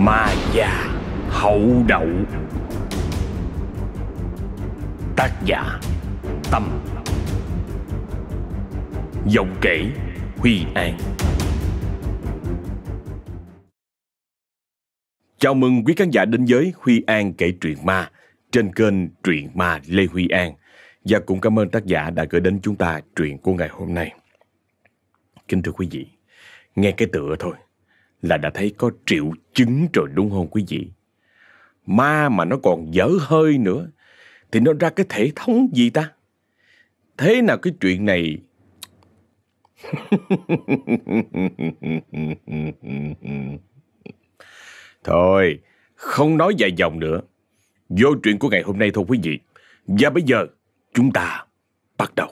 Ma già hậu đậu. Tác giả Tâm. Giọng kể Huy An. Chào mừng quý khán giả đến với Huy An kể truyện ma trên kênh Truyện Ma Lê Huy An. Và cũng cảm ơn tác giả đã gửi đến chúng ta truyện của ngày hôm nay. Kính thưa quý vị, nghe cái tựa thôi là đã thấy có triệu chứng rồi đúng không quý vị? Ma mà nó còn dở hơi nữa thì nó ra cái thể thống gì ta? Thế nào cái chuyện này Thôi, không nói dài dòng nữa. Vô chuyện của ngày hôm nay thôi quý vị. Và bây giờ, chúng ta bắt đầu.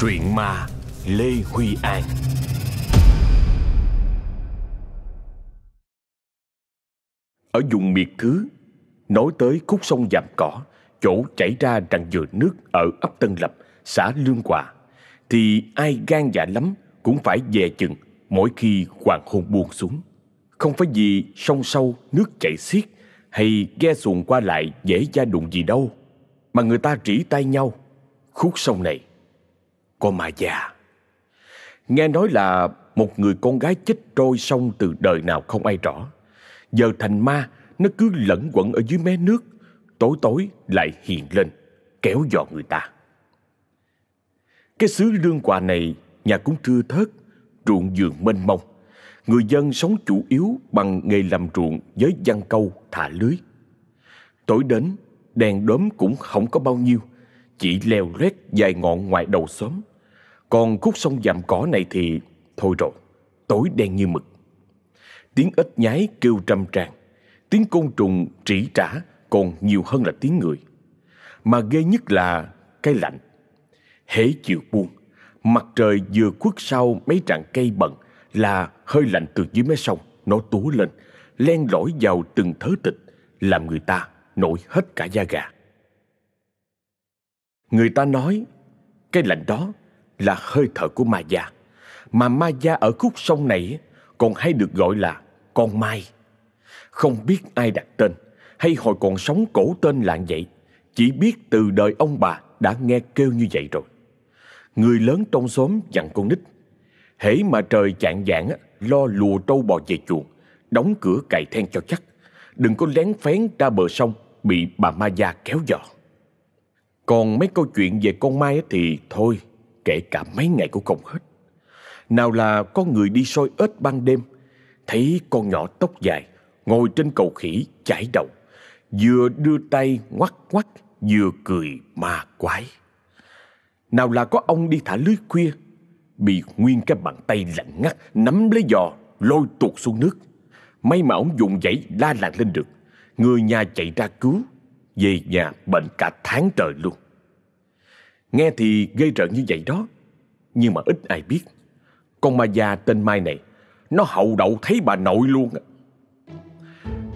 Truyện ma Lê Huy An Ở vùng miệt thứ, nối tới khúc sông Dạm Cỏ, chỗ chảy ra rặng dừa nước ở ấp Tân Lập, xã Lương Hòa, thì ai gan dạ lắm cũng phải về chừng mỗi khi hoàng hôn buông xuống. Không phải vì sông sâu nước chảy xiết hay ghe xuồng qua lại dễ da đụng gì đâu, mà người ta rỉ tay nhau. Khúc sông này có ma già. Nghe nói là một người con gái chết trôi sông từ đời nào không ai rõ. Giờ thành ma, nó cứ lẫn quẩn ở dưới mé nước, tối tối lại hiện lên, kéo dò người ta. Cái xứ lương quà này, nhà cũng thưa thớt, ruộng vườn mênh mông. Người dân sống chủ yếu bằng nghề làm ruộng với văn câu, thả lưới. Tối đến, đèn đốm cũng không có bao nhiêu, chỉ leo lét dài ngọn ngoài đầu xóm. Còn khúc sông dạm cỏ này thì thôi rồi, tối đen như mực. Tiếng ếch nhái kêu trăm tràng, tiếng côn trùng trĩ trả còn nhiều hơn là tiếng người. Mà ghê nhất là cái lạnh. Hễ chiều buông, mặt trời vừa khuất sau mấy rặng cây bận là hơi lạnh từ dưới mé sông nó túa lên, len lỏi vào từng thớ thịt, làm người ta nổi hết cả da gà. Người ta nói cái lạnh đó là hơi thở của ma gia, mà ma gia ở khúc sông này còn hay được gọi là con mai. Không biết ai đặt tên hay hồi còn sống cổ tên lạng vậy, chỉ biết từ đời ông bà đã nghe kêu như vậy rồi. Người lớn trong xóm dặn con nít, hễ mà trời chạng vạng lo lùa trâu bò về chuồng, đóng cửa cài then cho chắc, đừng có lén phén ra bờ sông bị bà ma già kéo dò. Còn mấy câu chuyện về con Mai thì thôi, kể cả mấy ngày cũng không hết. Nào là có người đi soi ếch ban đêm, thấy con nhỏ tóc dài, ngồi trên cầu khỉ chải đầu, vừa đưa tay ngoắt ngoắt, vừa cười ma quái. Nào là có ông đi thả lưới khuya, bị nguyên cái bàn tay lạnh ngắt nắm lấy giò, lôi tuột xuống nước. May mà ông dùng dãy la làng lên được, người nhà chạy ra cứu, về nhà bệnh cả tháng trời luôn. Nghe thì gây rợn như vậy đó, nhưng mà ít ai biết. Con ma già tên Mai này, nó hậu đậu thấy bà nội luôn.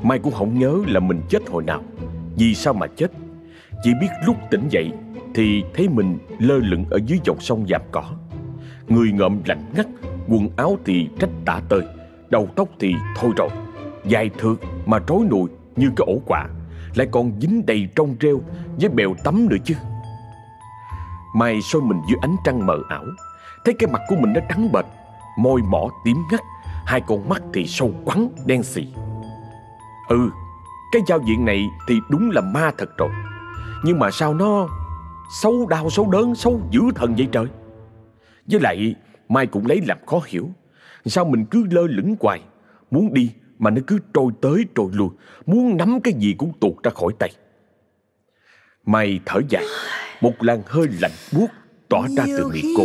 Mai cũng không nhớ là mình chết hồi nào, vì sao mà chết. Chỉ biết lúc tỉnh dậy thì thấy mình lơ lửng ở dưới dòng sông dạp cỏ. Người ngợm lạnh ngắt, quần áo thì trách tả tơi, đầu tóc thì thôi rồi. Dài thượt mà rối nùi như cái ổ quả, lại còn dính đầy trong rêu với bèo tắm nữa chứ. Mai soi mình dưới ánh trăng mờ ảo, thấy cái mặt của mình nó trắng bệch, môi mỏ tím ngắt, hai con mắt thì sâu quắn đen xì. Ừ, cái giao diện này thì đúng là ma thật rồi. Nhưng mà sao nó sâu đau sâu đớn sâu dữ thần vậy trời? Với lại Mai cũng lấy làm khó hiểu. Sao mình cứ lơ lửng hoài? Muốn đi mà nó cứ trôi tới trôi lui. Muốn nắm cái gì cũng tuột ra khỏi tay. Mai thở dài. Một làn hơi lạnh buốt tỏa ra từ miệng cô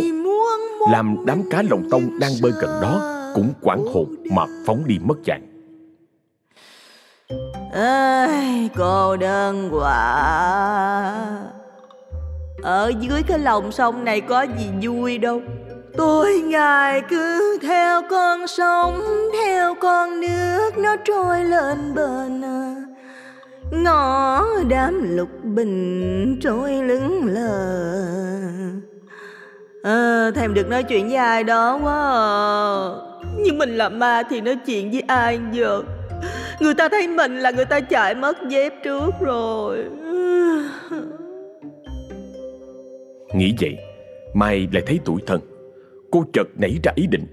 Làm đám cá lồng tông đang bơi gần đó cũng quảng hồn mà phóng đi mất dạng Ơi, cô đơn quá Ở dưới cái lòng sông này có gì vui đâu Tôi ngày cứ theo con sông Theo con nước nó trôi lên bờ. Ngõ đám lục bình trôi lững lờ à, Thèm được nói chuyện với ai đó quá à. Nhưng mình là ma thì nói chuyện với ai giờ Người ta thấy mình là người ta chạy mất dép trước rồi. Nghĩ vậy, Mai lại thấy tuổi thân. Cô chợt nảy ra ý định.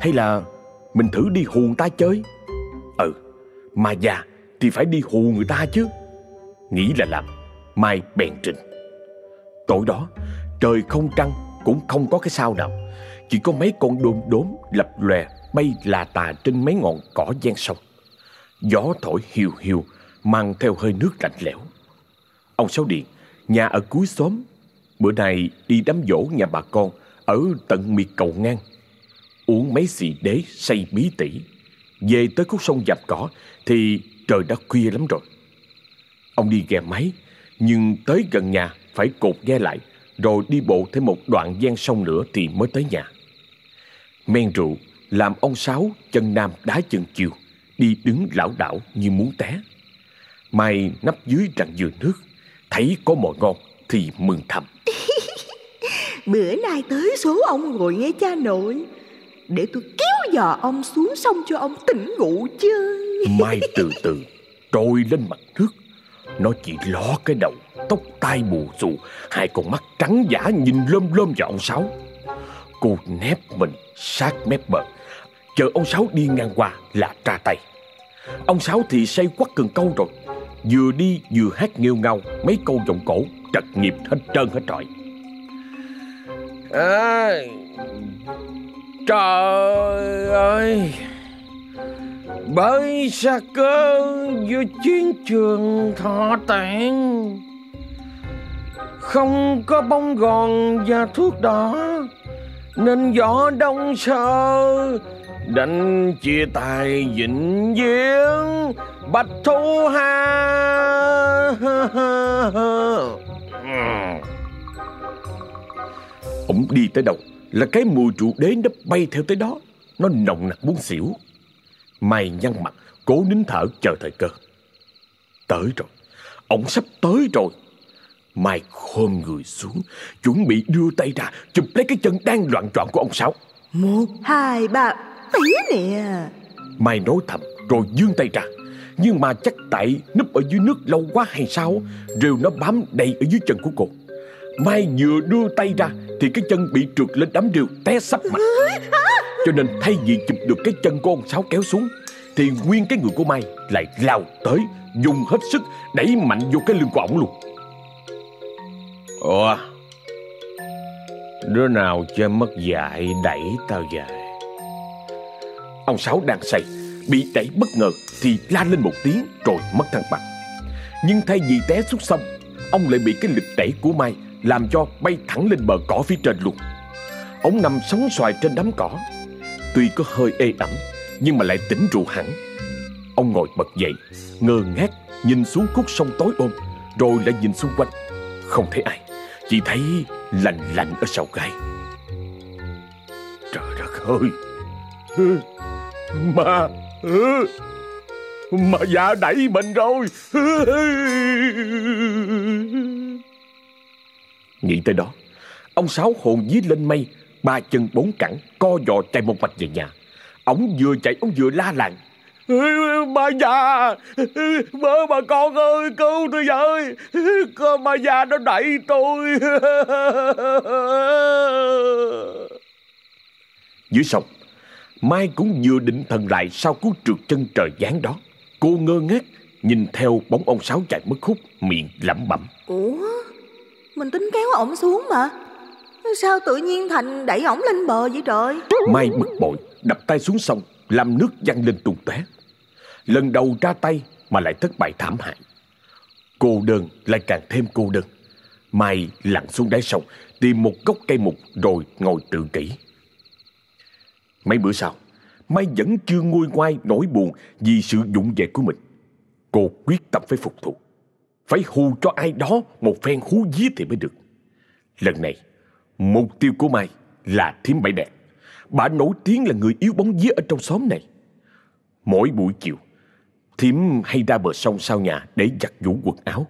Hay là mình thử đi hù người ta chơi? Ừ Mà già thì phải đi hù người ta chứ. Nghĩ là làm, Mai bèn trình. Tối đó, trời không trăng Cũng không có cái sao nào. Chỉ có mấy con đom đốm lập lòe Bay là tà trên mấy ngọn cỏ gian sông. Gió thổi hiu hiu, Mang theo hơi nước lạnh lẽo. Ông Sáu Điện, Nhà ở cuối xóm, Bữa nay đi đám dỗ nhà bà con Ở tận miệt cầu ngang. Uống mấy xì đế say bí tỉ. Về tới khúc sông dạp cỏ Thì trời đã khuya lắm rồi. Ông đi ghe máy, Nhưng tới gần nhà phải cột ghe lại, Rồi đi bộ thêm một đoạn gian sông nữa Thì mới tới nhà. Men rượu làm ông Sáu chân nam đá chân chiều Đi đứng lão đảo như muốn té. Mai nấp dưới rặng dừa nước Thấy có mồi ngon thì mừng thầm. Bữa nay tới số ông rồi nghe cha nội Để tôi kéo dò ông xuống sông cho ông tỉnh ngủ chơi Mai từ từ trôi lên mặt nước Nó chỉ ló cái đầu Tóc tai bù xù Hai con mắt trắng giả nhìn lơm lơm vào ông Sáu Cô nép mình sát mép bờ. Chờ ông Sáu đi ngang qua là tra tay. Ông Sáu thì say quắt cần câu rồi. Vừa đi vừa hát nghêu ngao Mấy câu giọng cổ trật nghiệp hết trơn hết trọi. À, Trời ơi! Bởi xa cơ giữa chiến trường thọ tạng Không có bóng gòn và thuốc đỏ nên gió đông sơ Đành chia tay vĩnh viễn. Bạch Thu Hà Ông đi tới đâu Là cái mùi rượu đế nó bay theo tới đó, Nó nồng nặc muốn xỉu. Mày nhăn mặt, Cố nín thở chờ thời cơ. Tới rồi, Ông sắp tới rồi. Mai khom người xuống Chuẩn bị đưa tay ra Chụp lấy cái chân đang loạn trọn của ông Sáu. Một, hai, ba Tía nè. Mai nói thầm rồi dương tay ra. Nhưng mà chắc tại núp ở dưới nước lâu quá hay sao Rêu nó bám đầy ở dưới chân của cô. Mai vừa đưa tay ra Thì cái chân bị trượt lên đám rêu té sắp mặt. Cho nên thay vì chụp được cái chân của ông Sáu kéo xuống Thì nguyên cái người của Mai lại lao tới Dùng hết sức đẩy mạnh vô cái lưng của ổng luôn Ủa? Đứa nào chơi mất dạy đẩy tao về? Ông Sáu đang say, Bị đẩy bất ngờ Thì la lên một tiếng rồi mất thăng bằng. Nhưng thay vì té xuống sông, Ông lại bị cái lực đẩy của Mai Làm cho bay thẳng lên bờ cỏ phía trên luôn. Ông nằm sóng xoài trên đám cỏ. Tuy có hơi ê ẩm, Nhưng mà lại tỉnh rượu hẳn. Ông ngồi bật dậy, Ngơ ngác nhìn xuống khúc sông tối ôm, Rồi lại nhìn xung quanh. Không thấy ai. Chỉ thấy lạnh lạnh ở sau gai Trời đất ơi! Mà Mà già đẩy mình rồi! Nghĩ tới đó, Ông Sáu hồn dí lên mây, Ba chân bốn cẳng, Co giò chạy một mạch về nhà. Ông vừa chạy, ông vừa la làng. Bà già Bớ bà con ơi cứu tôi với Con bà già nó đẩy tôi Dưới sông Mai cũng vừa định thần lại sau cú trượt chân trời giáng đó. Cô ngơ ngác nhìn theo bóng ông Sáu chạy mất khúc, miệng lẩm bẩm. Ủa, mình tính kéo ổng xuống mà. Sao tự nhiên Thành đẩy ổng lên bờ vậy trời? Mai bực bội, đập tay xuống sông, làm nước văng lên tung tóe. Lần đầu ra tay mà lại thất bại thảm hại. Cô đơn lại càng thêm cô đơn. Mai lặn xuống đáy sông, tìm một gốc cây mục rồi ngồi tự kỷ. Mấy bữa sau, Mai vẫn chưa nguôi ngoai nỗi buồn vì sự dụng về của mình. Cô quyết tâm phải phục thù. Phải hù cho ai đó một phen hú dí thì mới được. Lần này, mục tiêu của Mai là thím bảy đẹp. Bà nổi tiếng là người yếu bóng vía ở trong xóm này. Mỗi buổi chiều, thím hay ra bờ sông sau nhà để giặt vũ quần áo.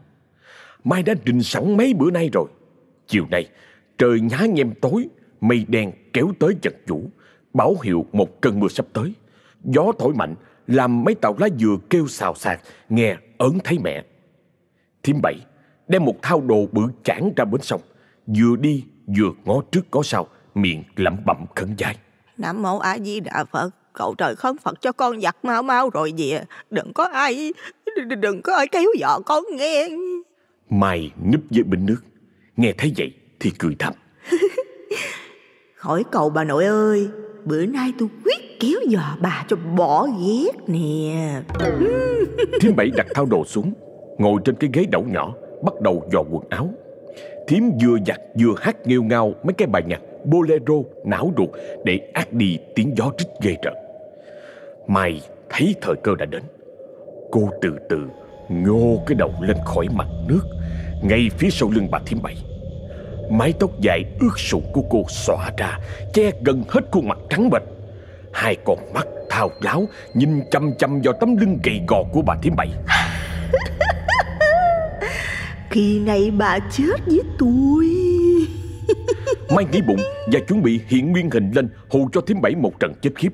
Mai đã định sẵn mấy bữa nay rồi. Chiều nay, trời nhá nhem tối, mây đen kéo tới giật vũ báo hiệu một cơn mưa sắp tới. Gió thổi mạnh Làm mấy tàu lá dừa kêu xào xạc Nghe ớn thấy mẹ Thím bảy đem một thao đồ bự chản ra bến sông Vừa đi vừa ngó trước có sau Miệng lẩm bẩm khấn dài Nam mô A Di Đà Phật Cậu trời khấn Phật cho con giặt mau mau rồi về. Đừng có ai Đừng có ai kéo dọ con nghe. Mai núp dưới bình nước. Nghe thấy vậy thì cười thầm. Khỏi cầu bà nội ơi Bữa nay tôi quyết kéo dò bà cho bỏ ghét nè. Thím bảy đặt thao đồ xuống Ngồi trên cái ghế đẩu nhỏ Bắt đầu dò quần áo. Thím vừa giặt vừa hát nghêu ngao Mấy cái bài nhạc bolero não ruột Để át đi tiếng gió rít ghê rợn Mai thấy thời cơ đã đến. Cô từ từ nhô cái đầu lên khỏi mặt nước Ngay phía sau lưng bà thím bảy. Mái tóc dài ướt sũng của cô xõa ra Che gần hết khuôn mặt trắng bệch. Hai con mắt thao láo Nhìn chăm chăm vào tấm lưng gầy gò của bà thím bảy. Kỳ này bà chết với tôi. Mai nghĩ bụng và chuẩn bị hiện nguyên hình lên hù cho thím bảy một trận chết khiếp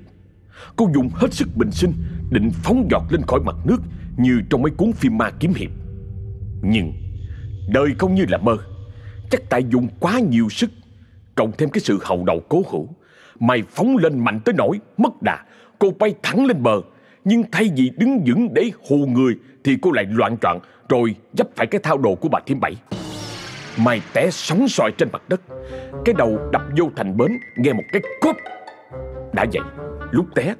Cô dùng hết sức bình sinh Định phóng giọt lên khỏi mặt nước Như trong mấy cuốn phim ma kiếm hiệp. Nhưng Đời không như là mơ. Chắc tại dùng quá nhiều sức, Cộng thêm cái sự hậu đầu cố hữu, Mày phóng lên mạnh tới nỗi Mất đà. Cô bay thẳng lên bờ, Nhưng thay vì đứng vững để hù người Thì cô lại loạn trọn Rồi dấp phải cái thao đồ của bà Thiêm Bảy. Mày té sóng sỏi trên mặt đất, Cái đầu đập vô thành bến, Nghe một cái cốp. Đã vậy lúc té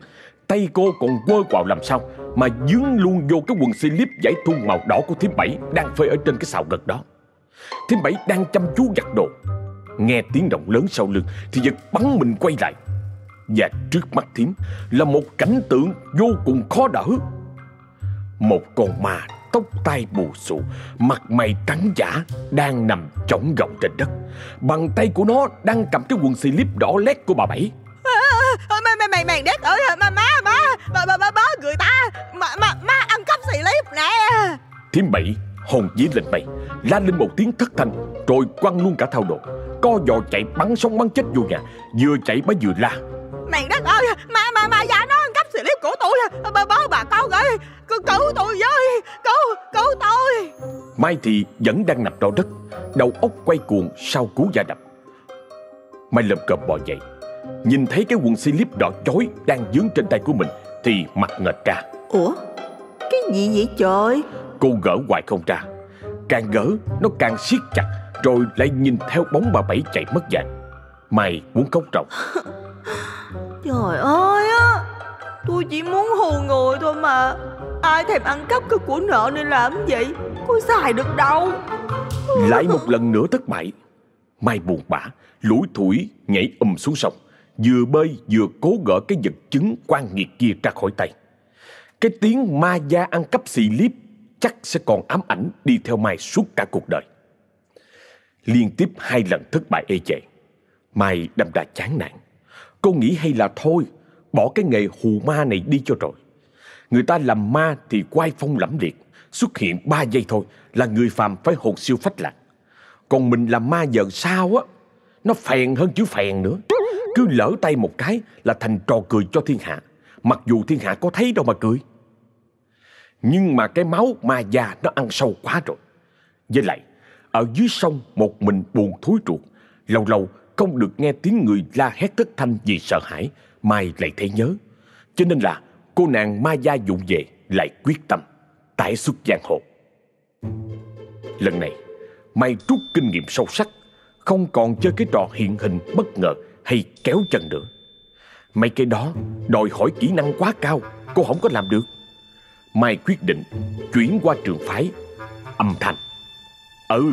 Tay cô còn quơ quào làm sao Mà dướng luôn vô cái quần slip giải thun màu đỏ của Thím Bảy Đang phơi ở trên cái xào gật đó. Thím Bảy đang chăm chú giặt đồ. Nghe tiếng động lớn sau lưng Thì giật bắn mình quay lại. Và trước mắt Thím Là một cảnh tượng vô cùng khó đỡ. Một con ma tóc tai bù xù Mặt mày trắng giả Đang nằm trống gọng trên đất. Bàn tay của nó đang cầm cái quần slip đỏ lét của bà Bảy. À, à mày mày mày đét ơi má má má má má má má người ta má má má ăn cắp xì líp nè. Thiếm Bảy hồn dí lên mây La lên một tiếng thất thanh Rồi quăng luôn cả thao đồ. Co giò chạy bắn sống bắn chết vô nhà Vừa chạy bá vừa la. Mày đất ơi Mà mà mà già nó ăn cắp slip của tôi Bà bố bà con ơi Cứu, cứu tôi với Cứu cứu tôi Mai thì vẫn đang nằm đó đất Đầu óc quay cuồng sau cú va đập. Mai lầm cộp bò dậy Nhìn thấy cái quần slip đỏ chói Đang dướng trên tay của mình Thì mặt ngợt ra. Ủa? Cái gì vậy trời? Cô gỡ hoài không ra. Càng gỡ nó càng siết chặt Rồi lại nhìn theo bóng bà Bảy chạy mất dạng. Mày muốn khóc ròng. Trời ơi á! Tôi chỉ muốn hù người thôi mà. Ai thèm ăn cắp cái của nợ nên làm gì? Có xài được đâu. Lại một lần nữa thất bại. Mai buồn bã Lủi thủi nhảy ùm xuống sông Vừa bơi vừa cố gỡ cái vật chứng quan nghiệt kia ra khỏi tay. Cái tiếng ma gia ăn cắp xì liếp Chắc sẽ còn ám ảnh đi theo Mai suốt cả cuộc đời. Liên tiếp hai lần thất bại ê chệ Mai đâm ra chán nản. Cô nghĩ hay là thôi, Bỏ cái nghề hù ma này đi cho rồi. Người ta làm ma thì quay phong lẫm liệt. Xuất hiện ba giây thôi Là người phàm phải hồn siêu phách lạc. Còn mình làm ma giờ sao á? Nó phèn hơn chữ phèn nữa. Cứ lỡ tay một cái Là thành trò cười cho thiên hạ. Mặc dù thiên hạ có thấy đâu mà cười. Nhưng mà cái máu ma già nó ăn sâu quá rồi. Với lại, Ở dưới sông một mình buồn thối ruột, Lâu lâu không được nghe tiếng người la hét thất thanh vì sợ hãi, Mai lại thấy nhớ. Cho nên là cô nàng ma gia dụ về Lại quyết tâm tái xuất giang hồ. Lần này Mai rút kinh nghiệm sâu sắc, Không còn chơi cái trò hiện hình bất ngờ hay kéo chân nữa. Mấy cái đó đòi hỏi kỹ năng quá cao, Cô không có làm được. Mai quyết định chuyển qua trường phái, Âm thanh. Ừ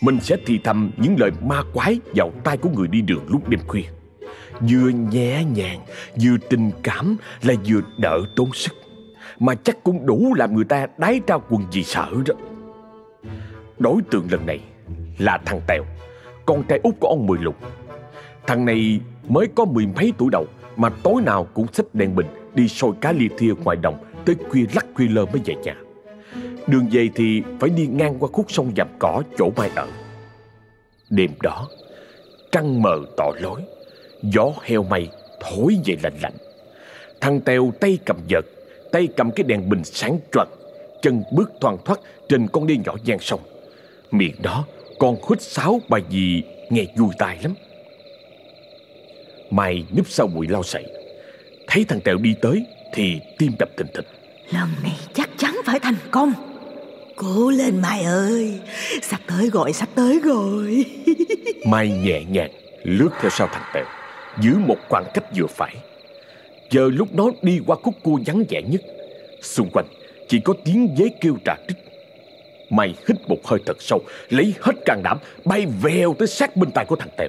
Mình sẽ thì thầm những lời ma quái Vào tai của người đi đường lúc đêm khuya. Vừa nhẹ nhàng, Vừa tình cảm Là vừa đỡ tốn sức. Mà chắc cũng đủ làm người ta đái trao quần gì sợ đó. Đối tượng lần này Là thằng Tèo, Con trai út của ông Mười Lục. Thằng này mới có mười mấy tuổi đầu Mà tối nào cũng xách đèn bình Đi sôi cá lia thia ngoài đồng Tới khuya lắc khuya lơ mới về nhà. Đường về thì phải đi ngang qua khúc sông dầm cỏ chỗ mai ở. Đêm đó Trăng mờ tỏ lối Gió heo mây thổi về lạnh lạnh. Thằng Tèo tay cầm vợt Tay cầm cái đèn bình sáng trật, Chân bước thoăn thoắt trên con đê nhỏ gian sông. Miệng đó còn hít sáo bài gì nghe vui tai lắm. Mai núp sau bụi lau sậy. Thấy thằng Tèo đi tới Thì tim đập thình thịch. Lần này chắc chắn phải thành công. Cố lên Mai ơi. Sắp tới rồi sắp tới rồi Mai nhẹ nhàng lướt theo sau thằng Tèo Giữ một khoảng cách vừa phải. Giờ lúc đó đi qua khúc cua vắng vẻ nhất Xung quanh chỉ có tiếng dế kêu trà trích. Mai hít một hơi thật sâu Lấy hết can đảm Bay vèo tới sát bên tai của thằng Tèo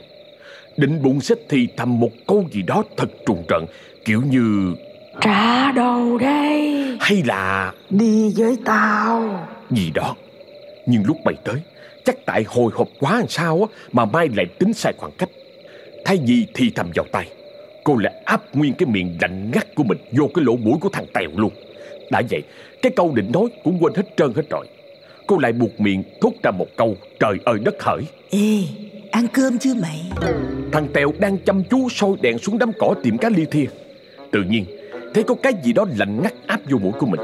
Định bụng sẽ thì thầm một câu gì đó thật trùng trận Kiểu như Trả đầu đây. Hay là Đi với tao. Gì đó. Nhưng lúc bay tới Chắc tại hồi hộp quá làm sao á Mà Mai lại tính sai khoảng cách. Thay vì thì thầm vào tay Cô lại áp nguyên cái miệng lạnh ngắt của mình Vô cái lỗ mũi của thằng Tèo luôn. Đã vậy Cái câu định nói cũng quên hết trơn hết rồi. Cô lại buộc miệng thốt ra một câu Trời ơi đất hỡi. Ê ăn cơm chưa mày? Thằng Tèo đang chăm chú soi đèn xuống đám cỏ tìm cá ly thia Tự nhiên, Thấy có cái gì đó lạnh ngắt áp vô mũi của mình.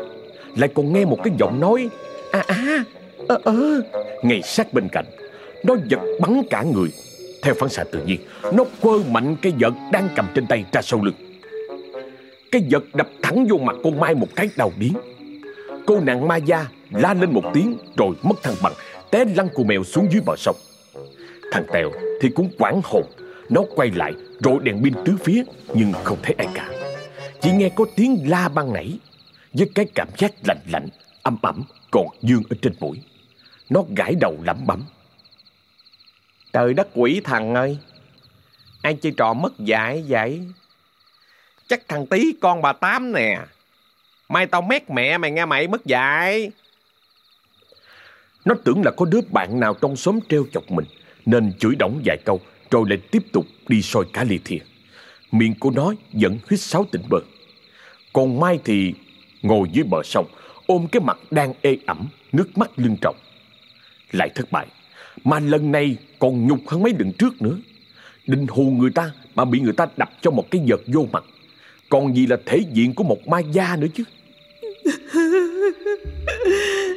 Lại còn nghe một cái giọng nói À à ơ ơ Ngay sát bên cạnh, Nó giật bắn cả người. Theo phản xạ tự nhiên, Nó quơ mạnh cái vợt đang cầm trên tay ra sau lưng. Cái vợt đập thẳng vô mặt con Mai một cái đầu điến Cô nàng ma da la lên một tiếng Rồi mất thăng bằng, Té lăn cù mèo xuống dưới bờ sông. Thằng Tèo thì cũng quảng hồn. Nó quay lại rồi đèn pin tứ phía Nhưng không thấy ai cả. Chỉ nghe có tiếng la ban nảy Với cái cảm giác lạnh lạnh Âm ẩm còn dương ở trên mũi. Nó gãi đầu lẩm bẩm. Trời đất quỷ thằng ơi Ai chơi trò mất dạy vậy? Chắc thằng tí con bà Tám nè. Mai tao mét mẹ mày nghe mày mất dạy. Nó tưởng là có đứa bạn nào trong xóm treo chọc mình nên chửi đổng vài câu Rồi lại tiếp tục đi soi cá ly thìa. Miệng của nó vẫn huyết sáo tỉnh bơ. Còn Mai thì ngồi dưới bờ sông Ôm cái mặt đang ê ẩm Nước mắt lưng trọng Lại thất bại Mà lần này còn nhục hơn mấy lần trước nữa. Định hù người ta Mà bị người ta đập cho một cái giật vô mặt. Còn gì là thể diện của một ma gia nữa chứ?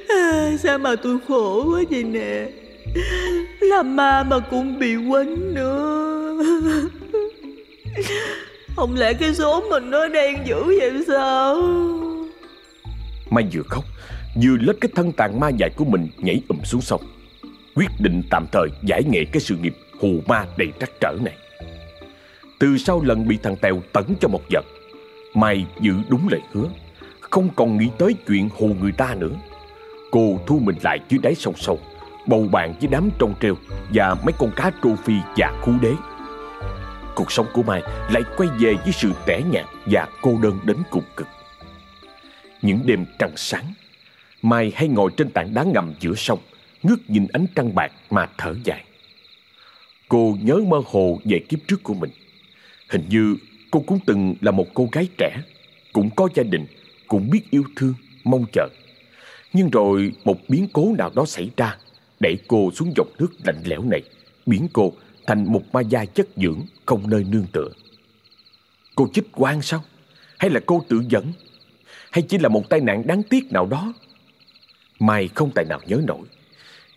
À, Sao mà tôi khổ quá vậy nè? Là ma mà cũng bị quánh nữa. Không lẽ cái số mình nó đen dữ vậy sao? Mai vừa khóc, Vừa lết cái thân tàn ma dại của mình nhảy ùm xuống sông. Quyết định tạm thời giải nghệ cái sự nghiệp hù ma đầy trắc trở này. Từ sau lần bị thằng Tèo tấn cho một vật, Mai giữ đúng lời hứa, Không còn nghĩ tới chuyện hù người ta nữa. Cô thu mình lại dưới đáy sông sâu. Bầu bạn với đám trông treo Và mấy con cá trô phi và khu đế. Cuộc sống của Mai lại quay về với sự tẻ nhạt và cô đơn đến cùng cực. Những đêm trăng sáng Mai hay ngồi trên tảng đá ngầm giữa sông Ngước nhìn ánh trăng bạc mà thở dài. Cô nhớ mơ hồ về kiếp trước của mình. Hình như cô cũng từng là một cô gái trẻ Cũng có gia đình Cũng biết yêu thương, mong chờ. Nhưng rồi một biến cố nào đó xảy ra Đẩy cô xuống dòng nước lạnh lẽo này Biến cô thành một ma gia chất dưỡng Không nơi nương tựa Cô chích quan sao Hay là cô tự dẫn hay chỉ là một tai nạn đáng tiếc nào đó. Mai không tài nào nhớ nổi.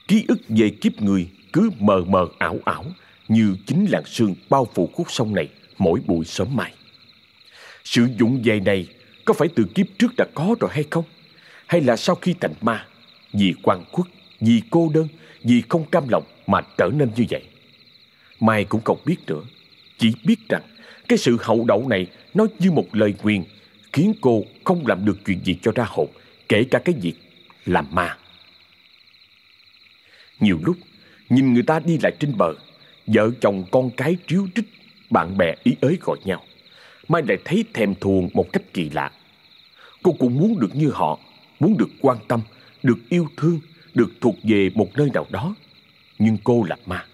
Ký ức về kiếp người cứ mờ mờ ảo ảo như chính làn sương bao phủ khúc sông này mỗi buổi sớm mai. Sự dụng về này có phải từ kiếp trước đã có rồi hay không? Hay là sau khi thành ma, vì quan khuất, vì cô đơn, vì không cam lòng mà trở nên như vậy? Mai cũng không biết nữa, chỉ biết rằng cái sự hậu đậu này nó như một lời quyền khiến cô không làm được chuyện gì cho ra hồn, kể cả cái việc làm ma. Nhiều lúc, nhìn người ta đi lại trên bờ, vợ chồng con cái triếu trích, bạn bè ý ới gọi nhau. Mai lại thấy thèm thuồng một cách kỳ lạ. Cô cũng muốn được như họ, muốn được quan tâm, được yêu thương, được thuộc về một nơi nào đó. Nhưng cô là ma,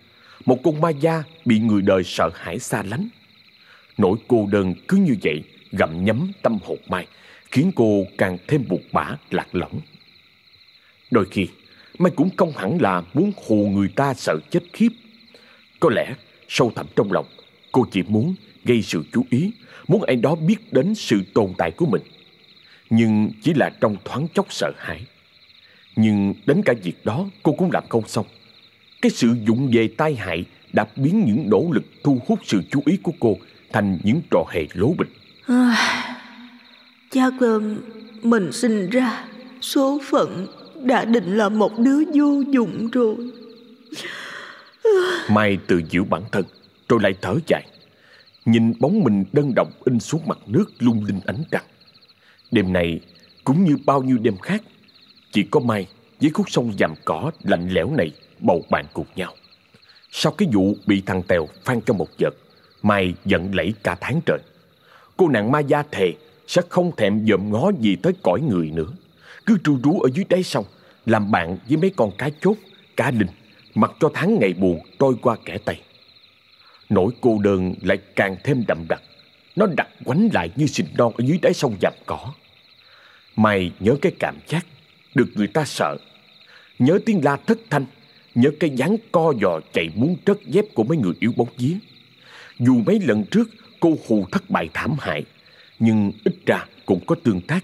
một con ma da bị người đời sợ hãi xa lánh. Nỗi cô đơn cứ như vậy gặm nhấm tâm hồn Mai, khiến cô càng thêm buộc bã lạc lõng. Đôi khi, Mai cũng không hẳn là muốn hù người ta sợ chết khiếp. Có lẽ, sâu thẳm trong lòng, cô chỉ muốn gây sự chú ý, muốn ai đó biết đến sự tồn tại của mình. Nhưng chỉ là trong thoáng chốc sợ hãi nhưng đến cả việc đó cô cũng làm không xong. Cái sự dụng về tai hại Đã biến những nỗ lực thu hút sự chú ý của cô Thành những trò hề lố bịch. Chắc mình sinh ra Số phận đã định là một đứa vô dụng rồi. Mai tự giễu bản thân Rồi lại thở dài. Nhìn bóng mình đơn độc in xuống mặt nước lung linh ánh trăng. Đêm này cũng như bao nhiêu đêm khác chỉ có Mai với khúc sông dằm cỏ lạnh lẽo này bầu bạn cùng nhau. Sau cái vụ bị thằng Tèo phan cho một giật Mai giận lẫy cả tháng trời. Cô nàng ma gia thề sẽ không thèm dòm ngó gì tới cõi người nữa. Cứ tru rú ở dưới đáy sông Làm bạn với mấy con cá chốt, cá linh Mặc cho tháng ngày buồn trôi qua kẻ tay. Nỗi cô đơn lại càng thêm đậm đặc. Nó đặt quánh lại như sình non ở dưới đáy sông dạp cỏ. Mày nhớ cái cảm giác được người ta sợ. Nhớ tiếng la thất thanh Nhớ cái dáng co giò chạy muốn trất dép của mấy người yếu bóng vía. Dù mấy lần trước cô hù thất bại thảm hại Nhưng ít ra cũng có tương tác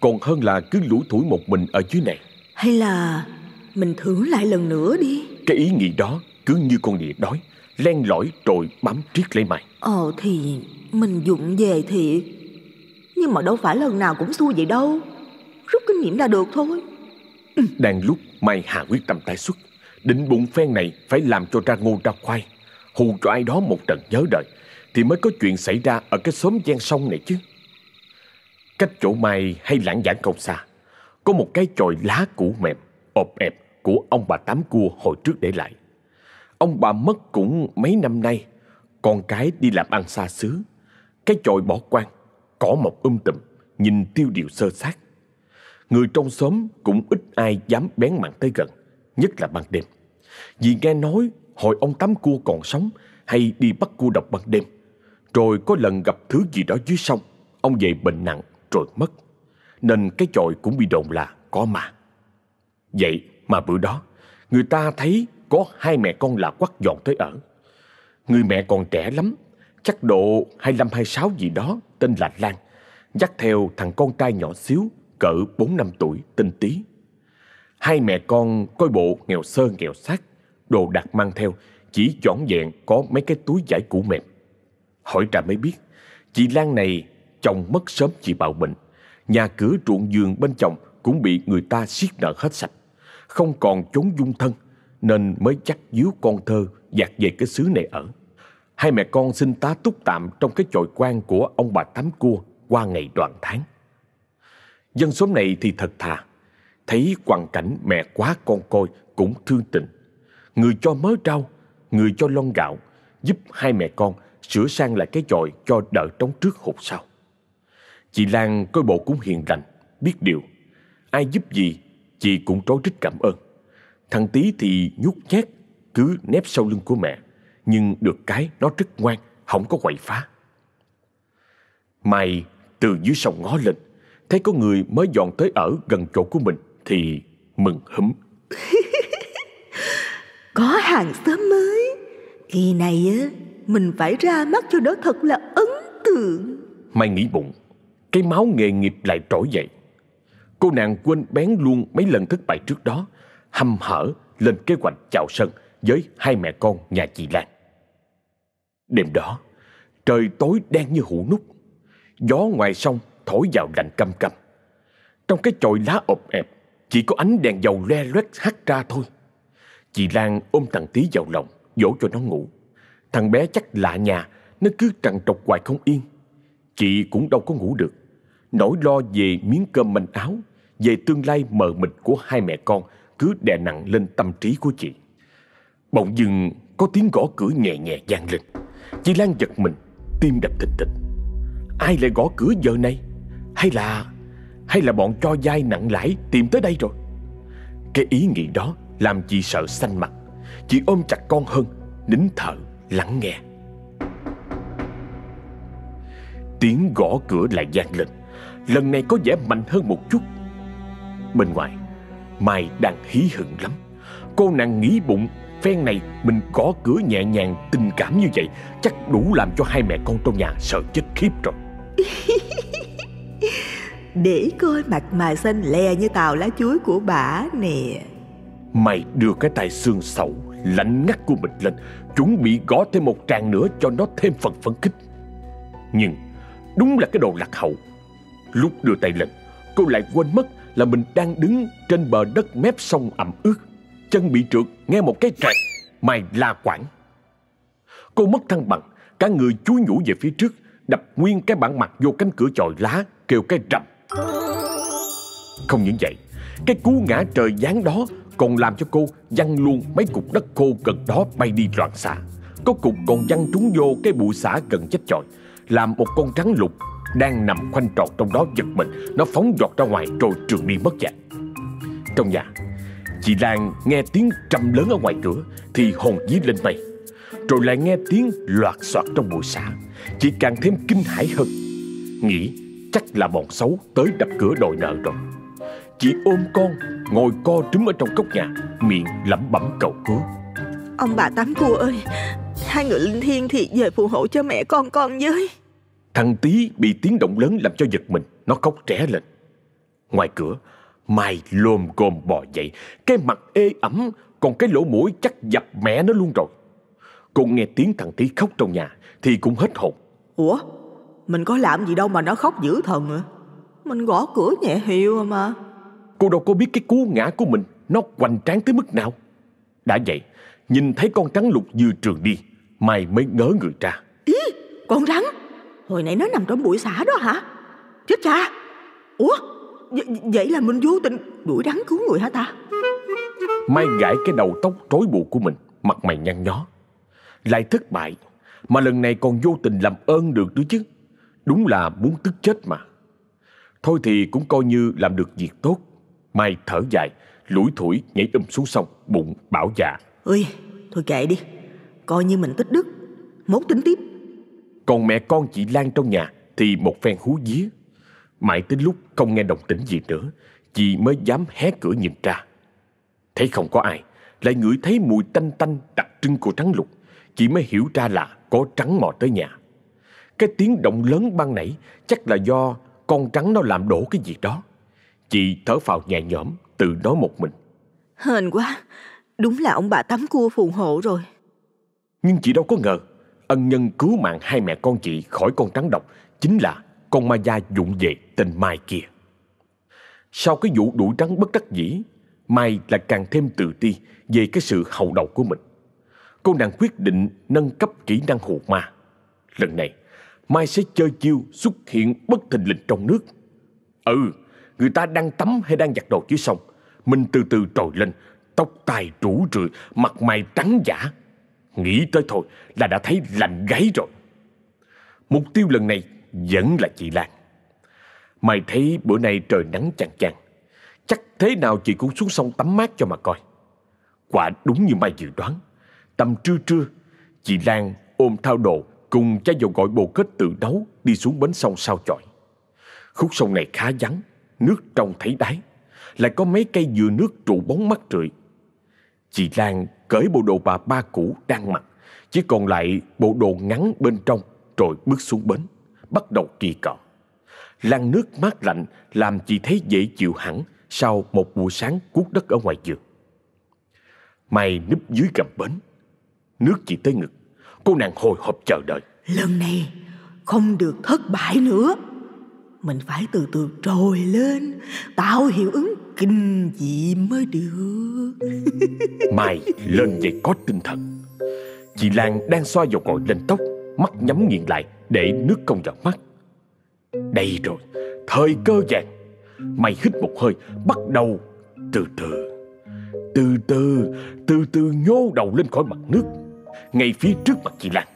Còn hơn là cứ lủi thủi một mình ở dưới này. Hay là mình thử lại lần nữa đi? Cái ý nghĩ đó cứ như con đỉa đói len lỏi rồi bám triết lấy mày. Ờ thì mình dụng về thiệt Nhưng mà đâu phải lần nào cũng xui vậy đâu. Rút kinh nghiệm là được thôi đang lúc mày hà quyết tâm tái xuất, Định bụng phen này phải làm cho ra ngô ra khoai. Hù cho ai đó một trận nhớ đời, Thì mới có chuyện xảy ra ở cái xóm gian sông này chứ. Cách chỗ mai hay lãng giảng không xa, Có một cái chòi lá cũ mềm ộp ẹp của ông bà Tám Cua hồi trước để lại. Ông bà mất cũng mấy năm nay, Con cái đi làm ăn xa xứ. Cái chòi bỏ quan Cỏ mọc um tùm, Nhìn tiêu điều sơ sát. Người trong xóm cũng ít ai dám bén mặn tới gần Nhất là ban đêm Vì nghe nói hồi ông tắm Cua còn sống Hay đi bắt cua độc ban đêm Rồi có lần gặp thứ gì đó dưới sông Ông về bệnh nặng rồi mất Nên cái chòi cũng bị đồn là có ma Vậy mà bữa đó Người ta thấy có hai mẹ con là quắc dọn tới ở. Người mẹ còn trẻ lắm, chắc độ 25-26 gì đó, tên là Lan, dắt theo thằng con trai nhỏ xíu, cỡ 4 năm tuổi, tinh Tí. Hai mẹ con coi bộ nghèo sơ nghèo xác, đồ đạc mang theo, chỉ chọn vẹn có mấy cái túi giải cũ mềm. Hỏi ra mới biết, chị Lan này chồng mất sớm chị bạo bệnh, nhà cửa ruộng giường bên chồng cũng bị người ta siết nợ hết sạch, không còn chốn dung thân nên mới chắc díu con thơ dạt về cái xứ này ở. Hai mẹ con xin tá túc tạm trong cái chòi quan của ông bà Tám Cua qua ngày đoàn tháng. Dân xóm này thì thật thà, thấy hoàn cảnh mẹ quá con coi cũng thương tình. Người cho mớ rau, người cho lon gạo, giúp hai mẹ con sửa sang lại cái chòi cho đỡ trống trước hụt sau. Chị Lan coi bộ cũng hiền lành, biết điều. Ai giúp gì, chị cũng trối trích cảm ơn. Thằng tí thì nhút nhát Cứ nép sau lưng của mẹ Nhưng được cái nó rất ngoan Không có quậy phá Mai từ dưới sông ngó lên Thấy có người mới dọn tới ở gần chỗ của mình Thì mừng húm. Có hàng xóm mới. Kỳ này á Mình phải ra mắt cho nó thật là ấn tượng. Mai nghĩ bụng Cái máu nghề nghiệp lại trỗi dậy. Cô nàng quên bén luôn mấy lần thất bại trước đó hăm hở lên kế hoạch chào sân với hai mẹ con nhà chị Lan. Đêm đó, trời tối đen như hũ nút, gió ngoài sông thổi vào lạnh căm căm. Trong cái chòi lá ộp ẹp, chỉ có ánh đèn dầu le loét hắt ra thôi. Chị Lan ôm thằng tí vào lòng, dỗ cho nó ngủ. Thằng bé chắc lạ nhà, nó cứ trằn trọc hoài không yên. Chị cũng đâu có ngủ được. Nỗi lo về miếng cơm manh áo, về tương lai mờ mịt của hai mẹ con cứ đè nặng lên tâm trí của chị. Bỗng dưng có tiếng gõ cửa nhẹ nhẹ vang lên. Chị Lan giật mình, tim đập thình thịch. Ai lại gõ cửa giờ này? Hay là hay là bọn cho dai nặng lãi tìm tới đây rồi? Cái ý nghĩ đó làm chị sợ xanh mặt. Chị ôm chặt con hơn, nín thở, lắng nghe. Tiếng gõ cửa lại vang lên. Lần này có vẻ mạnh hơn một chút. Bên ngoài, Mai đang hí hửng lắm Cô nàng nghĩ bụng Phen này mình gõ cửa nhẹ nhàng Tình cảm như vậy Chắc đủ làm cho hai mẹ con trong nhà sợ chết khiếp rồi Để coi mặt mà xanh lè như tàu lá chuối của bà nè. Mày đưa cái tay xương sầu, Lạnh ngắt của mình lên, Chuẩn bị gõ thêm một tràng nữa cho nó thêm phần phấn khích. Nhưng, Đúng là cái đồ lạc hậu. Lúc đưa tay lên, Cô lại quên mất là mình đang đứng trên bờ đất mép sông ẩm ướt, Chân bị trượt nghe một cái trạc Mày la quảng. Cô mất thăng bằng, Cả người chúi nhũ về phía trước, Đập nguyên cái bản mặt vô cánh cửa chòi lá, Kêu cái rầm. Không những vậy Cái cú ngã trời giáng đó Còn làm cho cô văng luôn mấy cục đất khô gần đó bay đi loạn xạ. Có cục còn văng trúng vô cái bụi xả gần chết chọi, Làm một con trắng lục Đang nằm khoanh tròn trong đó giật mình. Nó phóng giọt ra ngoài rồi trường đi mất dạng. Trong nhà Chị Lan nghe tiếng trầm lớn ở ngoài cửa Thì hồn dí lên mây Rồi lại nghe tiếng loạt soạt trong bụi xả Chị càng thêm kinh hãi hơn. Nghĩ chắc là bọn xấu tới đập cửa đòi nợ rồi. Chị ôm con Ngồi co trúm ở trong góc nhà Miệng lẩm bẩm cầu cứu. Ông bà Tám Cua ơi Hai người linh thiêng thì về phù hộ cho mẹ con con với. Thằng tí bị tiếng động lớn làm cho giật mình Nó khóc trẻ lên. Ngoài cửa Mai lồm cồm bò dậy Cái mặt ê ẩm Còn cái lỗ mũi chắc dập mẹ nó luôn rồi. Cô nghe tiếng thằng tí khóc trong nhà Thì cũng hết hồn. Ủa Mình có làm gì đâu mà nó khóc dữ thần à Mình gõ cửa nhẹ hiệu à mà. Cô đâu có biết cái cú ngã của mình Nó hoành tráng tới mức nào. Đã vậy Nhìn thấy con trắng lục vừa trường đi Mai mới ngớ người ra. Ý con rắn? Hồi nãy nó nằm trong bụi xả đó hả? Chết cha! Ủa Vậy là mình vô tình đuổi rắn cứu người hả ta? Mai gãi cái đầu tóc rối bù của mình Mặt mày nhăn nhó. Lại thất bại Mà lần này còn vô tình làm ơn được nữa chứ Đúng là muốn tức chết mà. Thôi thì cũng coi như làm được việc tốt. Mai thở dài Lủi thủi nhảy um xuống sông Bụng bảo dạ Ơi Thôi kệ đi. Coi như mình tích đức. Mốt tính tiếp. Còn mẹ con chị Lan trong nhà Thì một phen hú vía. Mãi tới lúc không nghe động tĩnh gì nữa Chị mới dám hé cửa nhìn ra. Thấy không có ai Lại ngửi thấy mùi tanh tanh đặc trưng của trắng lục. Chị mới hiểu ra là có trắng mò tới nhà Cái tiếng động lớn ban nãy Chắc là do con trắng nó làm đổ cái gì đó. Chị thở phào nhẹ nhõm Tự nói một mình. Hên quá Đúng là ông bà tắm cua phù hộ rồi. Nhưng chị đâu có ngờ Ân nhân cứu mạng hai mẹ con chị khỏi con trắng độc Chính là con ma gia dụng về tên Mai kia. Sau cái vụ đuổi trắng bất đắc dĩ Mai là càng thêm tự ti về cái sự hậu đầu của mình. Cô nàng quyết định nâng cấp kỹ năng hù ma. Lần này Mai sẽ chơi chiêu xuất hiện bất thình lình trong nước. Ừ Người ta đang tắm hay đang giặt đồ dưới sông. Mình từ từ trồi lên, Tóc tai rủ rượi, Mặt mày trắng giả. Nghĩ tới thôi là đã thấy lạnh gáy rồi. Mục tiêu lần này vẫn là chị Lan. Mày thấy bữa nay trời nắng chang chang Chắc thế nào chị cũng xuống sông tắm mát cho mà coi. Quả đúng như mày dự đoán. Tầm trưa trưa, Chị Lan ôm thao đồ Cùng cha dầu gọi bồ kết tự nấu Đi xuống bến sông sao chọi. Khúc sông này khá vắng, Nước trong thấy đáy, Lại có mấy cây dừa nước trụ bóng mắt rượi Chị Lan cởi bộ đồ bà ba cũ đang mặc, Chỉ còn lại bộ đồ ngắn bên trong Rồi bước xuống bến, Bắt đầu kỳ cọ. Lan nước mát lạnh Làm chị thấy dễ chịu hẳn Sau một buổi sáng cuốc đất ở ngoài giường Mày núp dưới gầm bến, Nước chị tới ngực. Cô nàng hồi hộp chờ đợi. Lần này không được thất bại nữa. Mình phải từ từ trồi lên Tạo hiệu ứng kinh dị mới được. Mai lên dậy có tinh thần. Chị Lan đang xoa dầu gội lên tóc Mắt nhắm nghiền lại Để nước không vào mắt. Đây rồi Thời cơ vàng. Mày hít một hơi Bắt đầu từ từ. Từ từ Từ từ nhô đầu lên khỏi mặt nước Ngay phía trước mặt chị Lan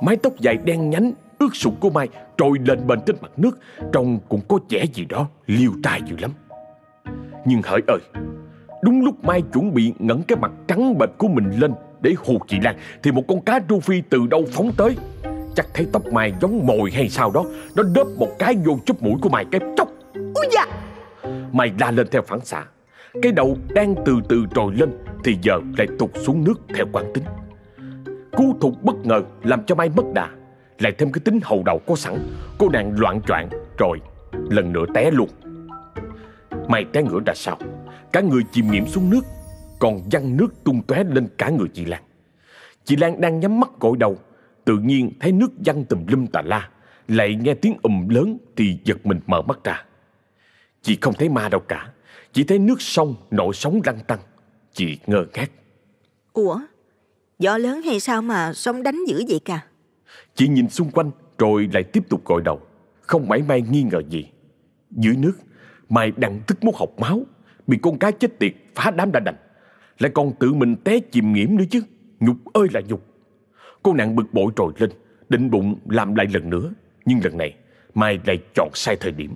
Mái tóc dài đen nhánh Ướt sũng của Mai trồi lên bên trên mặt nước Trông cũng có vẻ gì đó liêu trai dữ lắm Nhưng hỡi ơi Đúng lúc Mai chuẩn bị ngẩng cái mặt trắng bệch của mình lên để hù chị Lan thì một con cá rô phi từ đâu phóng tới. Chắc thấy tóc Mai giống mồi hay sao đó, nó đớp một cái vô chóp mũi của Mai cái chốc. Ui da Mai la lên theo phản xạ. Cái đầu đang từ từ trồi lên thì giờ lại tụt xuống nước theo quán tính. Cú thụt bất ngờ làm cho Mai mất đà. Lại thêm cái tính hầu đầu có sẵn, cô nàng loạn choạng rồi Lần nữa té luôn. Mai té ngửa ra sao? Cả người chìm nghiệm xuống nước Còn văng nước tung tóe lên cả người chị Lan. Chị Lan đang nhắm mắt gội đầu Tự nhiên thấy nước văng tùm lum tà la. Lại nghe tiếng ầm lớn Thì giật mình mở mắt ra. Chị không thấy ma đâu cả Chỉ thấy nước sông nổi sóng lăn tăng Chị ngơ ngác. Ủa? Gió lớn hay sao mà sóng đánh dữ vậy cả Chị nhìn xung quanh Rồi lại tiếp tục gội đầu. Không mảy may nghi ngờ gì. Dưới nước, Mai đang tức muốn học máu, Bị con cá chết tiệt phá đám đã đành. Lại còn tự mình té chìm nghiễm nữa chứ. Nhục ơi là nhục. Cô nàng bực bội trồi lên, Định bụng làm lại lần nữa. Nhưng lần này, Mai lại chọn sai thời điểm.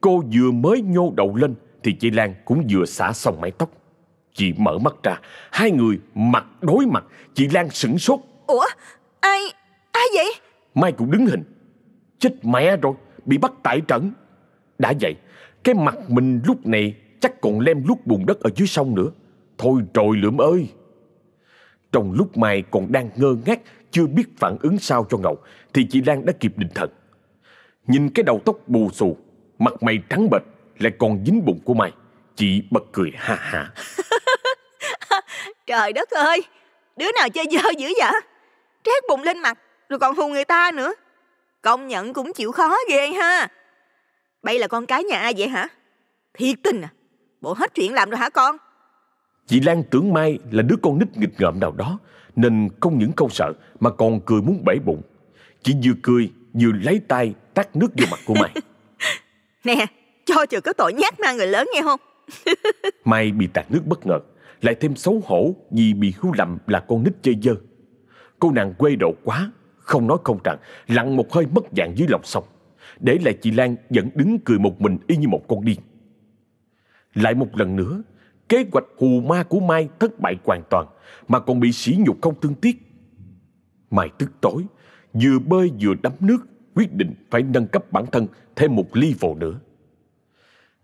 Cô vừa mới nhô đầu lên Thì chị Lan cũng vừa xả xong mái tóc. Chị mở mắt ra. Hai người mặt đối mặt Chị Lan sửng sốt. Ủa ai ai vậy? Mai cũng đứng hình. Chết mẹ rồi Bị bắt tại trận Đã vậy Cái mặt mình lúc này Chắc còn lem lút bùn đất ở dưới sông nữa. Thôi rồi lượm ơi. Trong lúc Mai còn đang ngơ ngác Chưa biết phản ứng sao cho ngầu Thì chị Lan đã kịp định thần. Nhìn cái đầu tóc bù xù Mặt mày trắng bệch Lại còn dính bụng của Mai. Chị bật cười ha ha Trời đất ơi! Đứa nào chơi dơ dữ vậy? Trét bụng lên mặt Rồi còn hù người ta nữa. Công nhận cũng chịu khó ghê ha. Bây là con cái nhà ai vậy hả? Thiệt tình à? Bộ hết chuyện làm rồi hả con? Chị Lan tưởng Mai là đứa con nít nghịch ngợm nào đó Nên không những không sợ Mà còn cười muốn bể bụng. Chị vừa cười vừa lấy tay tắt nước vô mặt của Mai. Nè cho chừa có tội nhát ma người lớn nghe không? Mai bị tạt nước bất ngờ lại thêm xấu hổ vì bị hưu lầm là con nít chơi dơ. Cô nàng quê độ quá, Không nói không rằng, Lặn một hơi mất dạng dưới lòng sông. Để lại chị Lan vẫn đứng cười một mình y như một con điên. Lại một lần nữa, Kế hoạch hù ma của Mai thất bại hoàn toàn, Mà còn bị sỉ nhục không thương tiếc. Mai tức tối, Vừa bơi vừa đắm nước, Quyết định phải nâng cấp bản thân Thêm một ly vồ nữa.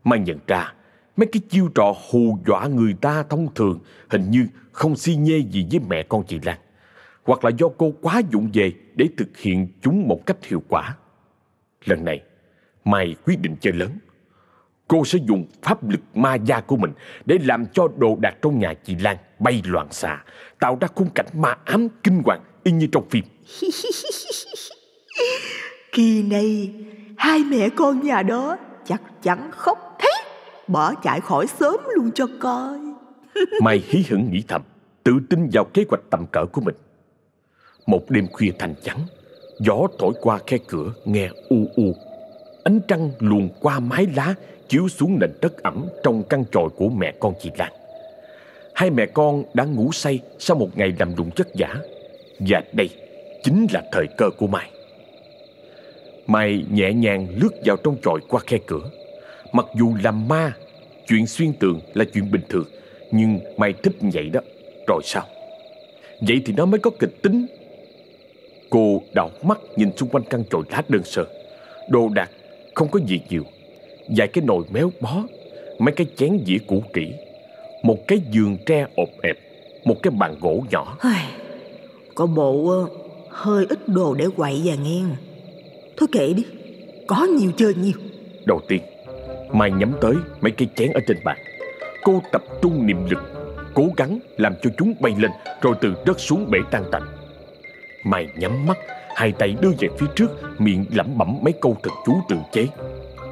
Mai nhận ra Mấy cái chiêu trò hù dọa người ta thông thường, Hình như không si nhê gì với mẹ con chị Lan. Hoặc là do cô quá dụng về Để thực hiện chúng một cách hiệu quả. Lần này Mai quyết định chơi lớn. Cô sẽ dùng pháp lực ma gia của mình Để làm cho đồ đạc trong nhà chị Lan bay loạn xạ, Tạo ra khung cảnh ma ám kinh hoàng Y như trong phim. Kỳ này, Hai mẹ con nhà đó Chắc chắn khóc Bỏ chạy khỏi sớm luôn cho coi. Mai hí hửng nghĩ thầm, Tự tin vào kế hoạch tầm cỡ của mình. Một đêm khuya thành trắng, Gió thổi qua khe cửa, nghe u u. Ánh trăng luồn qua mái lá, Chiếu xuống nền đất ẩm Trong căn tròi của mẹ con chị Lan. Hai mẹ con đã ngủ say Sau một ngày làm lụng chất giả. Và đây chính là thời cơ của Mai Mai nhẹ nhàng lướt vào trong tròi qua khe cửa. Mặc dù làm ma Chuyện xuyên tường là chuyện bình thường Nhưng Mai thích vậy đó Rồi sao? Vậy thì nó mới có kịch tính. Cô đảo mắt nhìn xung quanh căn tròi lá đơn sơ. Đồ đạc không có gì nhiều Vài cái nồi méo bó Mấy cái chén dĩa cũ kỹ Một cái giường tre ộp ẹp Một cái bàn gỗ nhỏ. Có bộ ờ, hơi ít đồ để quậy và nghe. Thôi kệ đi Có nhiều chơi nhiều. Đầu tiên Mai nhắm tới mấy cây chén ở trên bàn. Cô tập trung niệm lực Cố gắng làm cho chúng bay lên Rồi từ đất xuống bể tan tành. Mai nhắm mắt Hai tay đưa về phía trước Miệng lẩm bẩm mấy câu thần chú tự chế.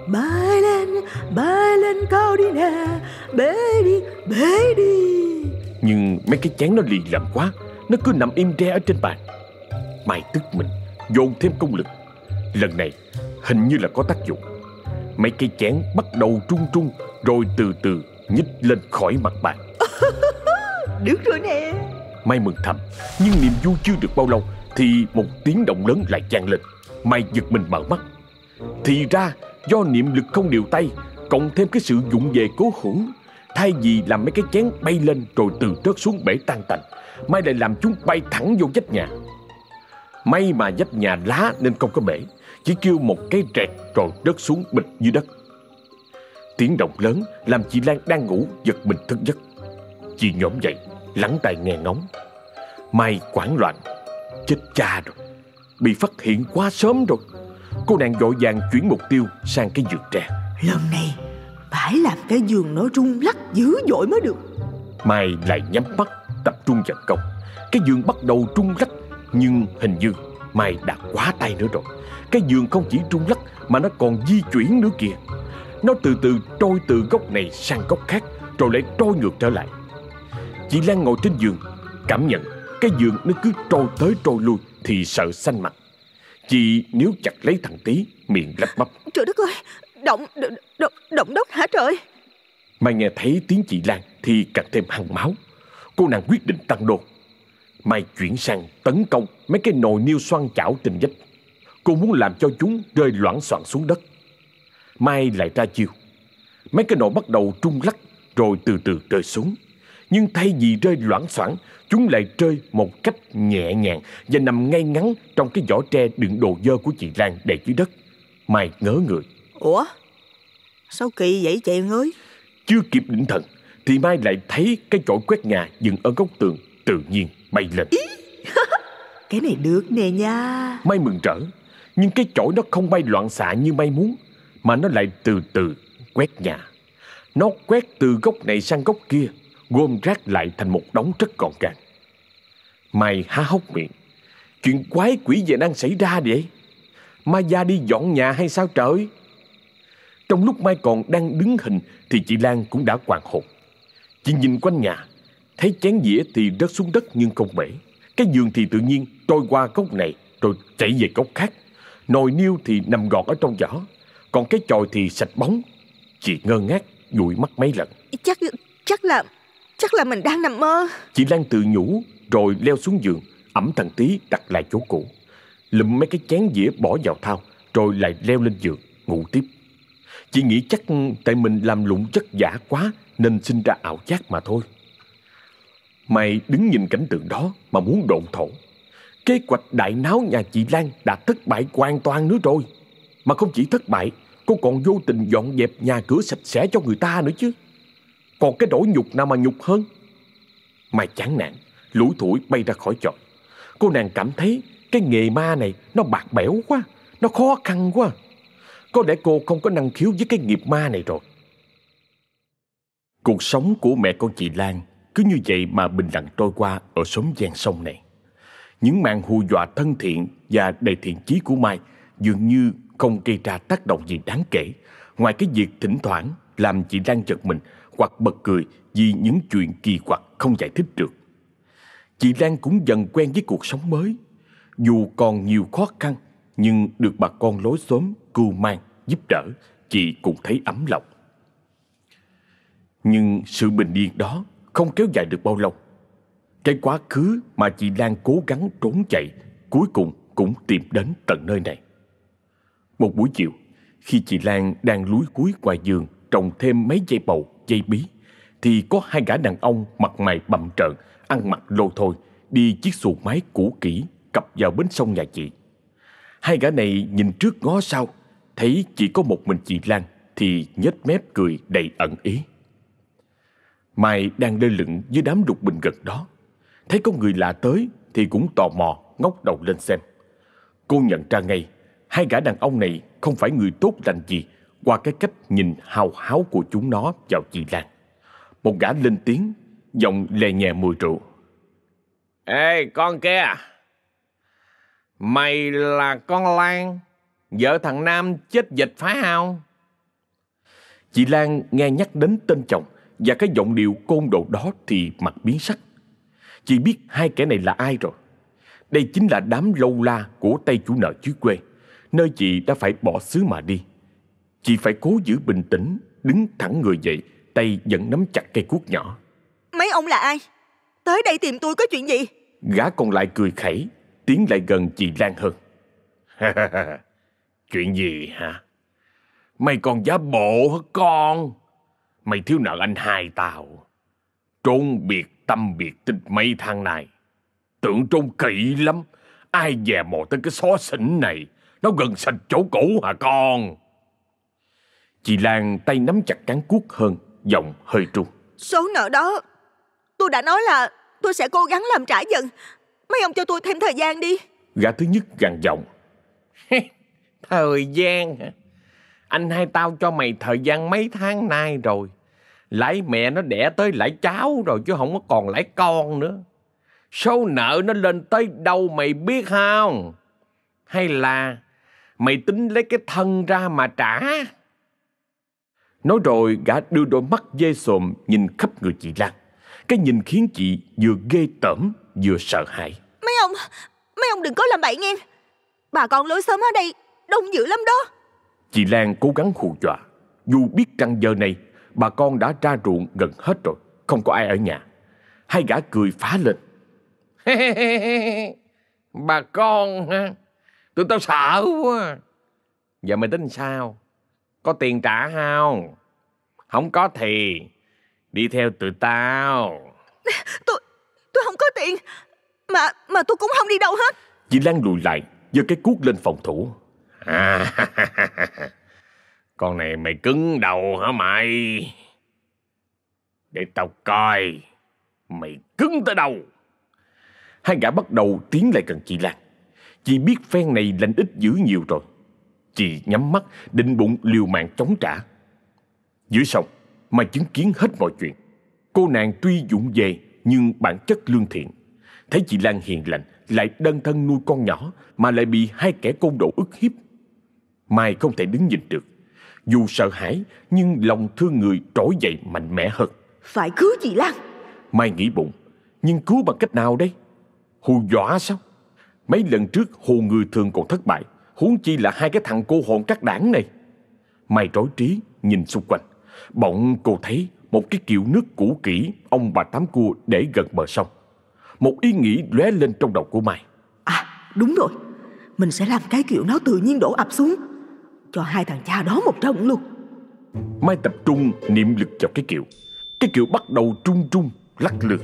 Bay lên, bay lên cao đi nè Bế đi, bế đi. Nhưng mấy cái chén nó lì lợm quá Nó cứ nằm im re ở trên bàn. Mai tức mình Dồn thêm công lực. Lần này hình như là có tác dụng Mấy cây chén bắt đầu trung trung Rồi từ từ nhích lên khỏi mặt bàn Được rồi nè. Mai mừng thầm Nhưng niềm vui chưa được bao lâu Thì một tiếng động lớn lại vang lên. Mai giật mình mở mắt. Thì ra do niệm lực không điều tay Cộng thêm cái sự dụng về cố hữu Thay vì làm mấy cái chén bay lên Rồi từ rớt xuống bể tan tành Mai lại làm chúng bay thẳng vô vách nhà. May mà vách nhà lá nên không có bể Chỉ kêu một cái rẹt rồi rớt xuống bịch dưới đất. Tiếng động lớn làm chị Lan đang ngủ giật mình thức giấc. Chị nhổm dậy lắng tai nghe ngóng. Mai quảng loạn Chết cha rồi Bị phát hiện quá sớm rồi. Cô nàng vội vàng chuyển mục tiêu sang cái giường tre. Lần này phải làm cái giường nó rung lắc dữ dội mới được. Mai lại nhắm mắt tập trung vận công Cái giường bắt đầu rung lắc Nhưng hình như Mai đã quá tay nữa rồi Cái giường không chỉ rung lắc Mà nó còn di chuyển nữa kìa. Nó từ từ trôi từ góc này sang góc khác Rồi lại trôi ngược trở lại. Chị Lan ngồi trên giường Cảm nhận cái giường nó cứ trôi tới trôi lui Thì sợ xanh mặt. Chị nếu chặt lấy thằng tí Miệng lắp bắp. Trời đất ơi Động, động, động, đất hả trời? Mai nghe thấy tiếng chị Lan Thì càng thêm hăng máu. Cô nàng quyết định tăng đô Mai chuyển sang tấn công Mấy cái nồi niêu xoăn chảo trên vách Cô muốn làm cho chúng rơi loãng xoạng xuống đất. Mai lại ra chiêu Mấy cái nồi bắt đầu trung lắc Rồi từ từ rơi xuống. Nhưng thay vì rơi loãng xoảng Chúng lại rơi một cách nhẹ nhàng Và nằm ngay ngắn trong cái vỏ tre đựng đồ dơ của chị Lan để dưới đất. Mai ngớ người. Ủa? Sao kỳ vậy chị ơi Chưa kịp định thần Thì Mai lại thấy cái chổi quét nhà dựng ở góc tường Tự nhiên bay lên. Cái này được nè nha. Mai mừng rỡ nhưng cái chổi nó không bay loạn xạ như may muốn, Mà nó lại từ từ quét nhà. Nó quét từ góc này sang góc kia, Gom rác lại thành một đống rất gọn gàng. Mai há hốc miệng. Chuyện quái quỷ gì đang xảy ra vậy? Mai ra đi dọn nhà hay sao trời? Trong lúc Mai còn đang đứng hình Thì chị Lan cũng đã hoàng hồn. Chị nhìn quanh nhà, Thấy chén dĩa thì rớt xuống đất nhưng không bể. Cái giường thì tự nhiên trôi qua góc này Rồi chạy về góc khác. Nồi niêu thì nằm gọn ở trong giỏ Còn cái chòi thì sạch bóng. Chị ngơ ngác dụi mắt mấy lần. Chắc chắc là Chắc là mình đang nằm mơ. Chị Lan tự nhủ Rồi leo xuống giường Ẩm thằng tí đặt lại chỗ cũ. Lụm mấy cái chén dĩa bỏ vào thao Rồi lại leo lên giường ngủ tiếp. Chị nghĩ chắc tại mình làm lụng chất giả quá Nên sinh ra ảo giác mà thôi. Mày đứng nhìn cảnh tượng đó Mà muốn độn thổ Kế hoạch đại náo nhà chị Lan Đã thất bại hoàn toàn nữa rồi. Mà không chỉ thất bại, Cô còn vô tình dọn dẹp nhà cửa sạch sẽ cho người ta nữa chứ. Còn cái nỗi nhục nào mà nhục hơn? Mày chán nản, Lủi thủi bay ra khỏi chòi Cô nàng cảm thấy cái nghề ma này Nó bạc bẽo quá, Nó khó khăn quá. Có lẽ cô không có năng khiếu với cái nghiệp ma này rồi. Cuộc sống của mẹ con chị Lan cứ như vậy mà bình lặng trôi qua ở xóm gian sông này. Những màn hù dọa thân thiện và đầy thiện chí của Mai dường như không gây ra tác động gì đáng kể, ngoài cái việc thỉnh thoảng làm chị Lan giật mình hoặc bật cười vì những chuyện kỳ quặc không giải thích được. Chị Lan cũng dần quen với cuộc sống mới. Dù còn nhiều khó khăn, nhưng được bà con lối xóm cưu mang, giúp đỡ, chị cũng thấy ấm lòng. Nhưng sự bình yên đó không kéo dài được bao lâu. Cái quá khứ mà chị Lan cố gắng trốn chạy cuối cùng cũng tìm đến tận nơi này. Một buổi chiều, khi chị Lan đang lúi cuối ngoài giường trồng thêm mấy dây bầu, dây bí, thì có hai gã đàn ông mặt mày bầm trợn, ăn mặc lô thôi, đi chiếc xuồng máy cũ kỹ cập vào bến sông nhà chị. Hai gã này nhìn trước ngó sau, thấy chỉ có một mình chị Lan thì nhếch mép cười đầy ẩn ý. Mai đang lơ lửng dưới đám đục bình gật đó. Thấy có người lạ tới thì cũng tò mò ngóc đầu lên xem. Cô nhận ra ngay, hai gã đàn ông này không phải người tốt lành gì qua cái cách nhìn hào háo của chúng nó vào chị Lan. Một gã lên tiếng, giọng lè nhẹ mùi rượu. Ê con kia Mày là con Lan Vợ thằng Nam chết dịch phải không Chị Lan nghe nhắc đến tên chồng và cái giọng điệu côn đồ đó thì mặt biến sắc. Chị biết hai kẻ này là ai rồi. Đây chính là đám lâu la của tay chủ nợ dưới quê, nơi chị đã phải bỏ xứ mà đi. Chị phải cố giữ bình tĩnh, đứng thẳng người dậy, tay vẫn nắm chặt cây cuốc nhỏ. Mấy ông là ai? Tới đây tìm tôi có chuyện gì? Gã còn lại cười khẩy, tiến lại gần chị Lan hơn. chuyện gì hả? Mày còn giả bộ hả con? Mày thiếu nợ anh hai tao. Trốn biệt tâm biệt tích mấy tháng này. Tưởng trốn kỹ lắm. Ai dè mò tới cái xó xỉnh này. Nó gần sạch chỗ cũ hả con? Chị Lan tay nắm chặt cán cuốc hơn, giọng hơi trung. Số nợ đó, tôi đã nói là tôi sẽ cố gắng làm trả dần. Mấy ông cho tôi thêm thời gian đi. Gã thứ nhất gằn giọng. thời gian hả? Anh hai tao cho mày thời gian mấy tháng nay rồi. Lại mẹ nó đẻ tới lại cháu rồi chứ không có còn lại con nữa. Số nợ nó lên tới đâu mày biết không? Hay là mày tính lấy cái thân ra mà trả? Nói rồi gã đưa đôi mắt dê sồm nhìn khắp người chị Lan. Cái nhìn khiến chị vừa ghê tởm vừa sợ hãi. Mấy ông, mấy ông đừng có làm bậy nghe. Bà con lối xóm ở đây đông dữ lắm đó. Chị Lan cố gắng hù dọa. Dù biết rằng giờ này bà con đã ra ruộng gần hết rồi, không có ai ở nhà. Hai gã cười phá lên. bà con ha, tụi tao sợ quá. Giờ mày tính sao? Có tiền trả không? Không có thì đi theo tụi tao. Tôi, tôi không có tiền. Mà, mà tôi cũng không đi đâu hết. Chị Lan lùi lại, giơ cái cuốc lên phòng thủ. À, con này mày cứng đầu hả mày? Để tao coi mày cứng tới đâu. Hai gã bắt đầu tiến lại gần chị Lan. Chị biết phen này lành ít dữ nhiều rồi. Chị nhắm mắt định bụng liều mạng chống trả. Dưới sông, mà chứng kiến hết mọi chuyện. Cô nàng tuy dũng về nhưng bản chất lương thiện. Thấy chị Lan hiền lành, lại đơn thân nuôi con nhỏ mà lại bị hai kẻ côn đồ ức hiếp. Mai không thể đứng nhìn được. Dù sợ hãi nhưng lòng thương người trỗi dậy mạnh mẽ hơn. Phải cứu chị Lan. Mai nghĩ bụng, nhưng cứu bằng cách nào đây? Hù dọa sao? Mấy lần trước hù người thường còn thất bại, huống chi là hai cái thằng cô hồn trắc đảng này. Mai rối trí nhìn xung quanh, bỗng cô thấy một cái kiệu nước cũ kỹ ông bà tám cua để gần bờ sông. Một ý nghĩ lóe lên trong đầu của Mai. À đúng rồi Mình sẽ làm cái kiểu nó tự nhiên đổ ập xuống cho hai thằng cha đó một trận luôn Mai tập trung niệm lực vào cái kiệu. Cái kiệu bắt đầu trung trung, lắc lư.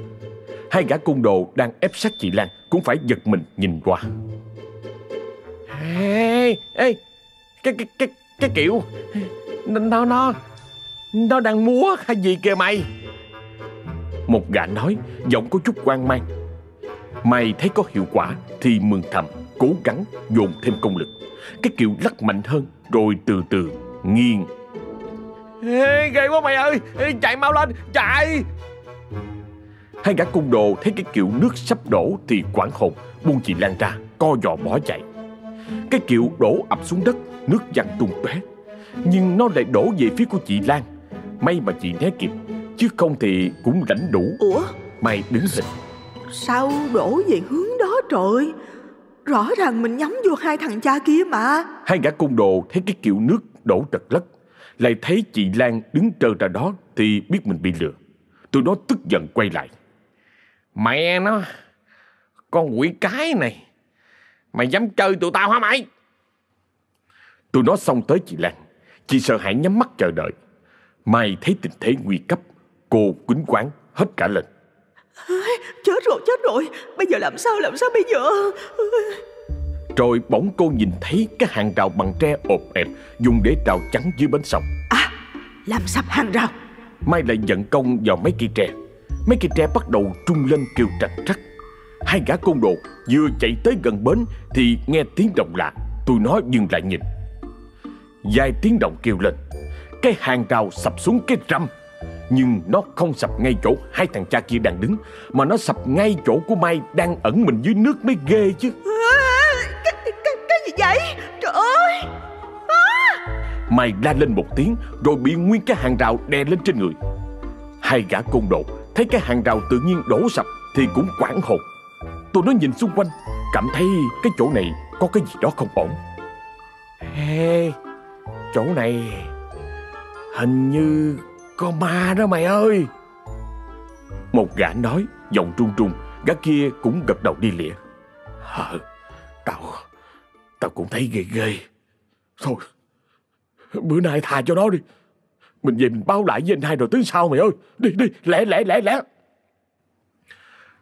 Hai gã côn đồ đang ép sát chị Lan cũng phải giật mình nhìn qua. Ê, ê, cái, cái, cái, cái kiểu, nó, nó, nó đang múa hay gì kìa mày? Một gã nói, giọng có chút quan mang. Mày thấy có hiệu quả thì mừng thầm, cố gắng dồn thêm công lực. Cái kiệu lắc mạnh hơn rồi từ từ nghiêng. Ê, ghê quá mày ơi, Ê, chạy mau lên, chạy! Hai gã cung đồ thấy cái kiệu nước sắp đổ thì quảng hồn, buông chị Lan ra, co giò bỏ chạy. Cái kiệu đổ ập xuống đất, nước văng tung tóe. Nhưng nó lại đổ về phía của chị Lan. May mà chị né kịp, chứ không thì cũng rảnh đủ. Ủa Mày đứng hình. sao đổ về hướng đó trời Rõ ràng mình nhắm vô hai thằng cha kia mà Hai gã cung đồ thấy cái kiệu nước đổ trật lất, lại thấy chị Lan đứng trơ ra đó thì biết mình bị lừa. Tụi nó tức giận quay lại. Mẹ nó, con quỷ cái này, mày dám chơi tụi tao hả mày? Tụi nó xong tới chị Lan. Chị sợ hãi nhắm mắt chờ đợi. Mai thấy tình thế nguy cấp, cô quýnh quán hết cả lên. Chết rồi chết rồi Bây giờ làm sao làm sao bây giờ Rồi bỗng cô nhìn thấy cái hàng rào bằng tre ộp ẹp dùng để rào chắn dưới bến sông. À làm sập hàng rào Mai lại giận công vào mấy cây tre. Mấy cây tre bắt đầu trung lên kêu trạch trắc. Hai gã côn đồ vừa chạy tới gần bến thì nghe tiếng động lạ. Tụi nó dừng lại nhìn. Vài tiếng động kêu lên. Cái hàng rào sập xuống cái râm. Nhưng nó không sập ngay chỗ hai thằng cha kia đang đứng Mà nó sập ngay chỗ của Mai đang ẩn mình dưới nước mới ghê chứ. Cái, cái, cái gì vậy? Trời ơi! Mai la lên một tiếng Rồi bị nguyên cái hàng rào đè lên trên người. Hai gã côn đồ Thấy cái hàng rào tự nhiên đổ sập Thì cũng quảng hồn. Tụi nó nhìn xung quanh Cảm thấy cái chỗ này có cái gì đó không ổn. Ê Chỗ này Hình như có ma đó mày ơi. Một gã nói, Giọng trung trung Gã kia cũng gật đầu đi lịa. Ờ Tao Tao cũng thấy ghê ghê. Thôi, Bữa nay thà cho nó đi. Mình về mình báo lại với anh hai rồi tới sau mày ơi. Đi đi, lẹ lẹ lẹ lẹ.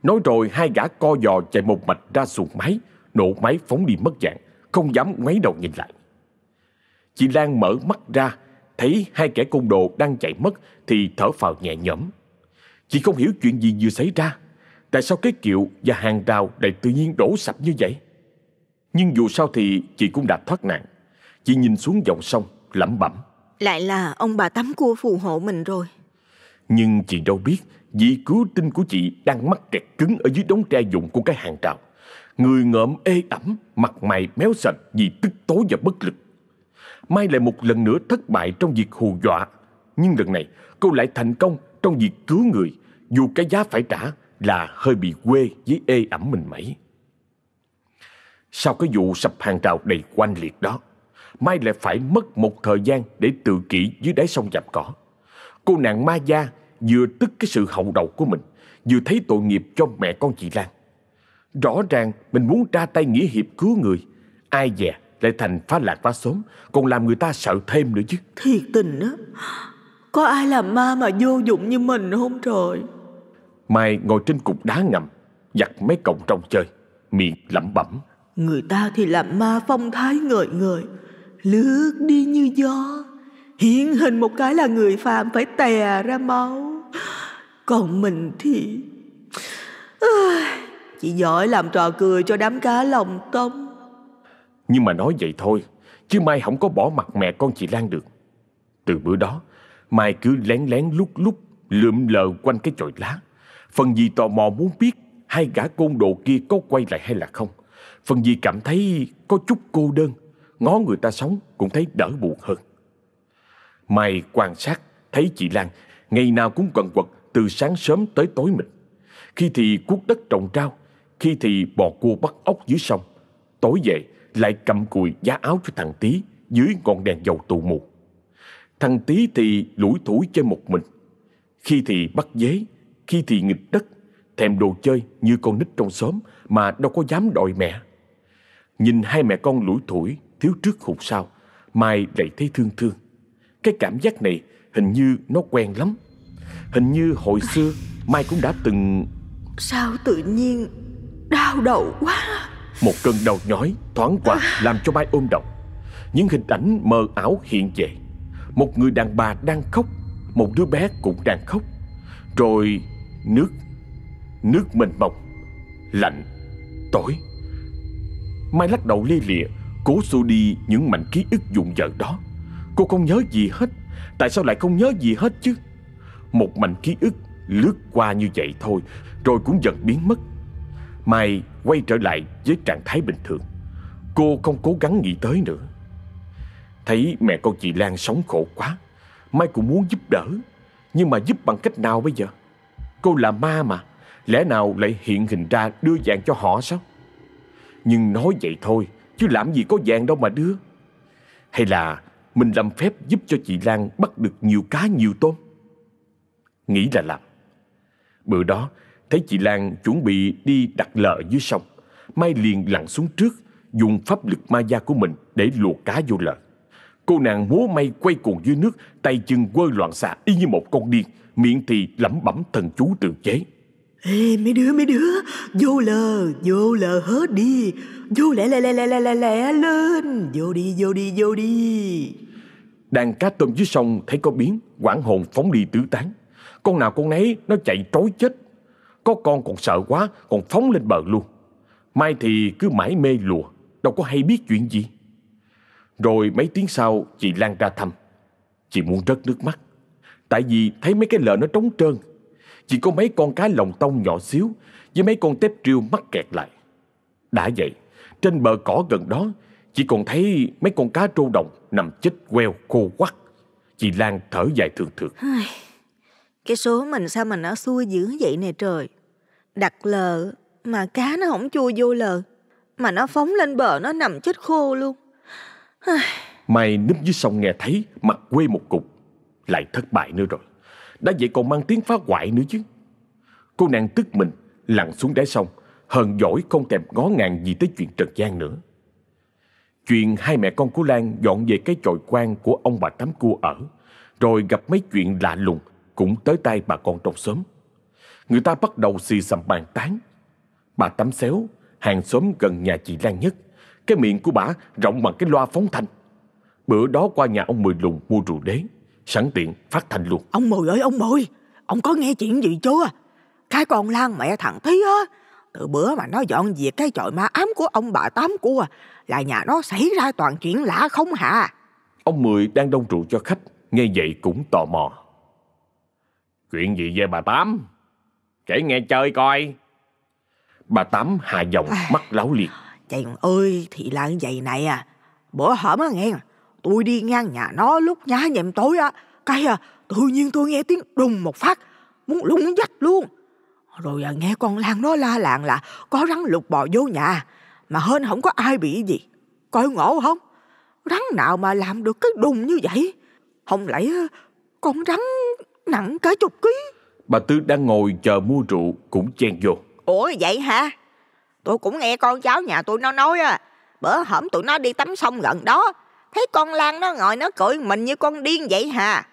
Nói rồi hai gã co giò chạy một mạch ra xuồng máy, Nổ máy phóng đi mất dạng, Không dám ngoáy đầu nhìn lại. Chị Lan mở mắt ra Thấy hai kẻ côn đồ đang chạy mất Thì thở phào nhẹ nhõm Chị không hiểu chuyện gì vừa xảy ra Tại sao cái kiệu và hàng rào lại tự nhiên đổ sập như vậy Nhưng dù sao thì chị cũng đã thoát nạn Chị nhìn xuống dòng sông, lẩm bẩm. Lại là ông bà tắm cua phù hộ mình rồi. Nhưng chị đâu biết vị cứu tinh của chị đang mắc kẹt cứng ở dưới đống tre dụng của cái hàng trào. Người ngợm ê ẩm, mặt mày méo sạch vì tức tối và bất lực. Mai lại một lần nữa thất bại trong việc hù dọa. Nhưng lần này cô lại thành công trong việc cứu người dù cái giá phải trả là hơi bị quê với ê ẩm mình mấy. Sau cái vụ sập hàng rào đầy quanh liệt đó, Mai lại phải mất một thời gian để tự kỷ dưới đáy sông dạp cỏ. Cô nàng ma gia vừa tức cái sự hậu đầu của mình, vừa thấy tội nghiệp cho mẹ con chị Lan. Rõ ràng mình muốn ra tay nghĩa hiệp cứu người, ai dè lại thành phá lạc phá xóm, còn làm người ta sợ thêm nữa chứ. Thiệt tình á, có ai làm ma mà vô dụng như mình không trời? Mai ngồi trên cục đá ngầm, giặt mấy cọng trong chơi, miệng lẩm bẩm. Người ta thì làm ma phong thái ngời ngời, lướt đi như gió, hiện hình một cái là người phàm phải tè ra máu. Còn mình thì... Chỉ giỏi làm trò cười cho đám cá lòng tông. Nhưng mà nói vậy thôi, chứ Mai không có bỏ mặt mẹ con chị Lan được. Từ bữa đó, Mai cứ lén lén lúc lúc lượm lờ quanh cái chòi lá. Phần gì tò mò muốn biết hai gã côn đồ kia có quay lại hay là không. Phần gì cảm thấy có chút cô đơn, ngó người ta sống cũng thấy đỡ buồn hơn. Mai quan sát thấy chị Lan ngày nào cũng quần quật từ sáng sớm tới tối mịt. Khi thì cuốc đất trồng rau, khi thì bò cua bắt ốc dưới sông. Tối về lại cầm cùi giá áo cho thằng Tí dưới ngọn đèn dầu tù mù. Thằng Tí thì lủi thủi chơi một mình. Khi thì bắt dế, khi thì nghịch đất, thèm đồ chơi như con nít trong xóm mà đâu có dám đòi mẹ. Nhìn hai mẹ con lủi thủi, thiếu trước hụt sau, Mai lại thấy thương thương. Cái cảm giác này hình như nó quen lắm. Hình như hồi xưa Mai cũng đã từng... Sao tự nhiên đau đầu quá một cơn đau nhói thoáng qua làm cho Mai ôm đầu. Những hình ảnh mờ ảo hiện về. Một người đàn bà đang khóc, một đứa bé cũng đang khóc. Rồi nước, nước mênh mông, lạnh, tối. Mai lắc đầu lia lịa, cố xua đi những mảnh ký ức dụng dở đó. Cô không nhớ gì hết, tại sao lại không nhớ gì hết chứ? Một mảnh ký ức lướt qua như vậy thôi, rồi cũng dần biến mất. Mai quay trở lại với trạng thái bình thường. Cô không cố gắng nghĩ tới nữa. Thấy mẹ con chị Lan sống khổ quá, Mai cũng muốn giúp đỡ. Nhưng mà giúp bằng cách nào bây giờ? Cô là ma mà, lẽ nào lại hiện hình ra đưa vàng cho họ sao? Nhưng nói vậy thôi, chứ làm gì có vàng đâu mà đưa. Hay là mình làm phép giúp cho chị Lan bắt được nhiều cá nhiều tôm? Nghĩ là làm. Bữa đó, thấy chị Lan chuẩn bị đi đặt lợ dưới sông. Mai liền lặn xuống trước, dùng pháp lực ma gia của mình để luộc cá vô lợ. Cô nàng múa may quay cuồng dưới nước, tay chân quơ loạn xạ y như một con điên, miệng thì lẩm bẩm thần chú tự chế. Ê mấy đứa mấy đứa Vô lờ vô lờ hết đi Vô lẹ lẹ lẹ lẹ lẹ lẹ lẹ lên Vô đi vô đi vô đi Đàn cá tôm dưới sông thấy có biến, quảng hồn phóng đi tứ tán. Con nào con nấy nó chạy trối chết. Có con còn sợ quá, còn phóng lên bờ luôn. Mai thì cứ mãi mê lùa, đâu có hay biết chuyện gì. Rồi mấy tiếng sau chị Lan ra thăm. Chị muốn rớt nước mắt. Tại vì thấy mấy cái lợ nó trống trơn. Chỉ có mấy con cá lồng tông nhỏ xíu với mấy con tép triêu mắc kẹt lại. Đã vậy, trên bờ cỏ gần đó chị còn thấy mấy con cá trô đồng nằm chết queo khô quắc. Chị Lan thở dài thường thường. Cái số mình sao mà nó xui dữ vậy nè trời Đặt lờ Mà cá nó không chui vô lờ Mà nó phóng lên bờ nó nằm chết khô luôn Mai núp dưới sông nghe thấy, mặt quê một cục. Lại thất bại nữa rồi. Đã vậy còn mang tiếng phá hoại nữa chứ. Cô nàng tức mình, lặn xuống đáy sông. Hờn dỗi không thèm ngó ngàng gì tới chuyện trần gian nữa. Chuyện hai mẹ con của Lan dọn về cái chòi quan của ông bà Tám Cua ở. Rồi gặp mấy chuyện lạ lùng cũng tới tay bà con trong xóm. Người ta bắt đầu xì xầm bàn tán. Bà Tám Xéo, hàng xóm gần nhà chị Lan nhất, cái miệng của bà rộng bằng cái loa phóng thanh. Bữa đó qua nhà ông Mười Lùng mua rượu đế, sẵn tiện phát thanh luôn. Ông Mười ơi ông Mười Ông có nghe chuyện gì chưa Cái con Lan mẹ thằng Thí á Từ bữa mà nó dọn việc cái chòi ma ám của ông bà Tám cua là nhà nó xảy ra toàn chuyện lạ không hả? Ông Mười đang đông rượu cho khách, nghe vậy cũng tò mò. Chuyện gì về bà Tám? Kể nghe chơi coi. Bà Tám hạ giọng mắt láo liệt. Chàng ơi thì là như vậy này à. Bữa hổm á nghe, tôi đi ngang nhà nó lúc nhá nhẹm tối á. Cái à, tự nhiên tôi nghe tiếng đùng một phát, muốn lung dách luôn. Rồi à, nghe con Lan nó la làng là có rắn lục bò vô nhà, mà hên không có ai bị gì. Coi ngộ không? Rắn nào mà làm được cái đùng như vậy? Không lẽ con rắn nặng cả chục ký? Bà Tư đang ngồi chờ mua rượu cũng chen vô. Ủa vậy hả? Tôi cũng nghe con cháu nhà tôi nó nói à. Bữa hổm tụi nó đi tắm sông gần đó. Thấy con Lan nó ngồi nó cười mình như con điên vậy hả?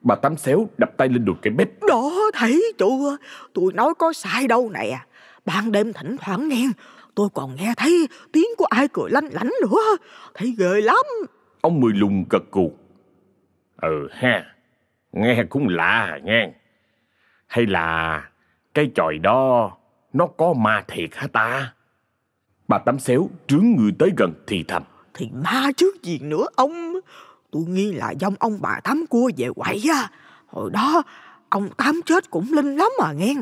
Bà Tám xéo đập tay lên đùi cái bếp. Đó thấy chưa? Tôi nói có sai đâu nè. À. Ban đêm thỉnh thoảng nghe. Tôi còn nghe thấy tiếng của ai cười lanh lảnh nữa. Thấy ghê lắm. Ông Mười Lùng gật gù. Ừ ha. Nghe cũng lạ nghe. Hay là cái chòi đó nó có ma thiệt hả ta? Bà Tám xéo trướng người tới gần thì thầm. Thì ma chứ gì nữa ông. Tôi nghi là dòng ông bà Tám cua về quậy á. Hồi đó ông Tám chết cũng linh lắm mà nghe.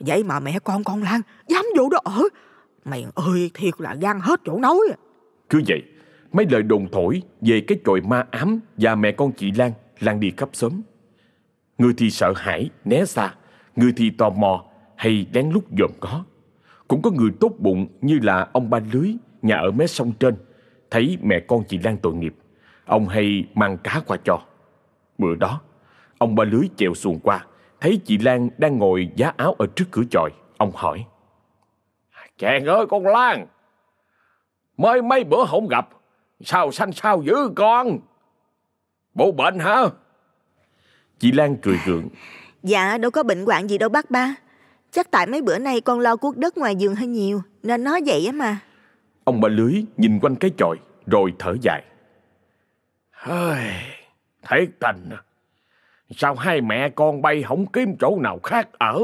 Vậy mà mẹ con con Lan dám vô đó ở. Mày ơi thiệt là gan hết chỗ nói. Cứ vậy, mấy lời đồn thổi về cái chòi ma ám và mẹ con chị Lan lan đi khắp xóm. Người thì sợ hãi, né xa, người thì tò mò hay lén lút dòm có. Cũng có người tốt bụng như là ông ba lưới, nhà ở mé sông trên, thấy mẹ con chị Lan tội nghiệp. Ông hay mang cá qua cho. Bữa đó, ông ba lưới chèo xuồng qua, thấy chị Lan đang ngồi giá áo ở trước cửa chòi. Ông hỏi. Chàng ơi con Lan, mới mấy bữa không gặp, sao xanh sao dữ con? Bộ bệnh hả? Chị Lan cười gượng. Dạ đâu có bệnh hoạn gì đâu bác ba. Chắc tại mấy bữa nay con lo cuốc đất ngoài giường hơi nhiều Nên nói vậy á mà Ông ba lưới nhìn quanh cái chòi Rồi thở dài Hơi, Thiệt tình Sao hai mẹ con bay không kiếm chỗ nào khác ở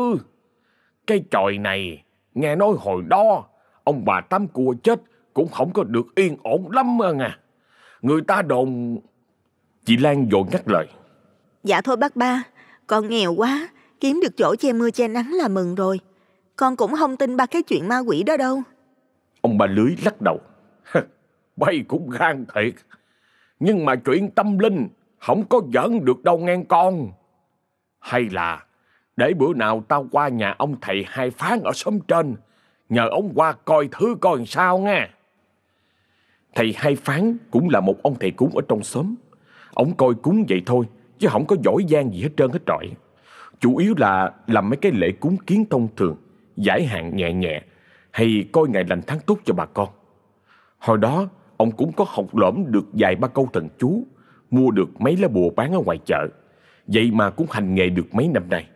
Cái chòi này Nghe nói hồi đó Ông bà Tám Cua chết Cũng không có được yên ổn lắm à Người ta đồn Chị Lan vội ngắt lời Dạ thôi bác ba Con nghèo quá Kiếm được chỗ che mưa che nắng là mừng rồi. Con cũng không tin ba cái chuyện ma quỷ đó đâu. Ông ba lưới lắc đầu. Bay cũng gan thiệt. Nhưng mà chuyện tâm linh không có giỡn được đâu nghe con. Hay là để bữa nào tao qua nhà ông thầy hai phán ở xóm trên. Nhờ ông qua coi thứ coi sao nghe. Thầy hai phán cũng là một ông thầy cúng ở trong xóm. Ông coi cúng vậy thôi, chứ không có giỏi giang gì hết trơn hết trọi. Chủ yếu là làm mấy cái lễ cúng kiến thông thường, giải hạn nhẹ nhẹ, hay coi ngày lành tháng tốt cho bà con. Hồi đó, ông cũng có học lõm được vài ba câu thần chú, mua được mấy lá bùa bán ở ngoài chợ. Vậy mà cũng hành nghề được mấy năm nay.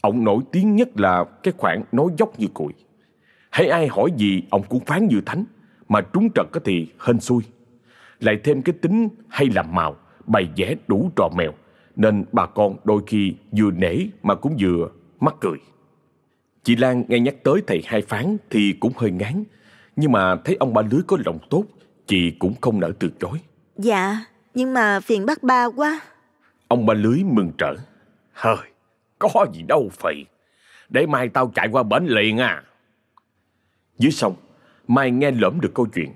Ông nổi tiếng nhất là cái khoản nói dốc như cùi. Hay ai hỏi gì, ông cũng phán như thánh, mà trúng trật thì hên xui. Lại thêm cái tính hay làm màu, bày vẽ đủ trò mèo, nên bà con đôi khi vừa nể mà cũng vừa mắc cười. Chị Lan nghe nhắc tới thầy hai phán thì cũng hơi ngán, nhưng mà thấy ông ba lưới có lòng tốt, chị cũng không nỡ từ chối. Dạ, nhưng mà phiền bác ba quá. Ông ba lưới mừng trở. Hơi, có gì đâu phì. Để mai tao chạy qua bến liền à. Dưới sông, Mai nghe lỡm được câu chuyện.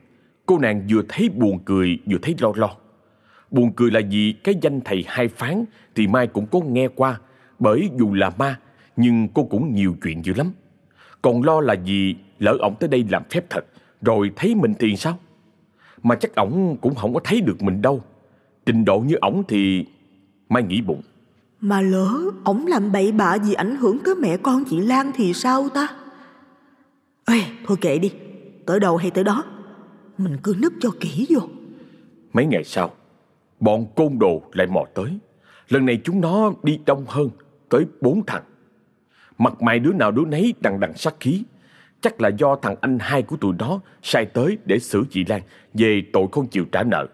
Cô nàng vừa thấy buồn cười vừa thấy lo lo. Buồn cười là vì cái danh thầy hai phán thì Mai cũng có nghe qua, bởi dù là ma, nhưng cô cũng nhiều chuyện dữ lắm. Còn lo là vì lỡ ổng tới đây làm phép thật, rồi thấy mình thì sao? Mà chắc ổng cũng không có thấy được mình đâu. Trình độ như ổng thì Mai nghĩ bụng. Mà lỡ ổng làm bậy bạ gì ảnh hưởng tới mẹ con chị Lan thì sao ta? Ê, thôi kệ đi, tới đâu hay tới đó. Mình cứ nấp cho kỹ vô. Mấy ngày sau, bọn côn đồ lại mò tới. Lần này chúng nó đi đông hơn, tới bốn thằng. Mặt mày đứa nào đứa nấy đằng đằng sát khí. Chắc là do thằng anh hai của tụi nó sai tới để xử chị Lan về tội không chịu trả nợ.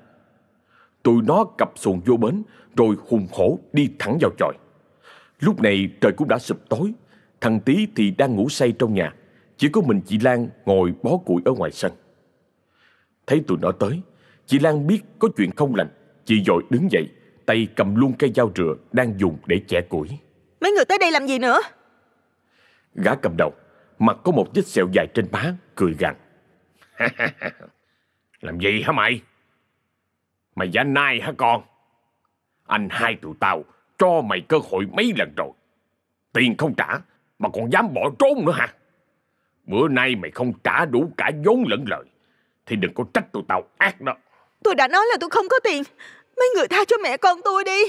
Tụi nó cặp xuồng vô bến rồi hùng hổ đi thẳng vào chòi. Lúc này trời cũng đã sụp tối. Thằng Tý thì đang ngủ say trong nhà. Chỉ có mình chị Lan ngồi bó củi ở ngoài sân Thấy tụi nó tới Chị Lan biết có chuyện không lành Chị dội đứng dậy Tay cầm luôn cây dao rựa Đang dùng để chẻ củi. Mấy người tới đây làm gì nữa? Gã cầm đầu Mặt có một vết sẹo dài trên má Cười gằn. Làm gì hả mày? Mày giả nai hả con? Anh hai tụi tao Cho mày cơ hội mấy lần rồi. Tiền không trả Mà còn dám bỏ trốn nữa hả? Bữa nay mày không trả đủ cả vốn lẫn lời Thì đừng có trách tụi tao ác đó Tôi đã nói là tôi không có tiền. Mấy người tha cho mẹ con tôi đi.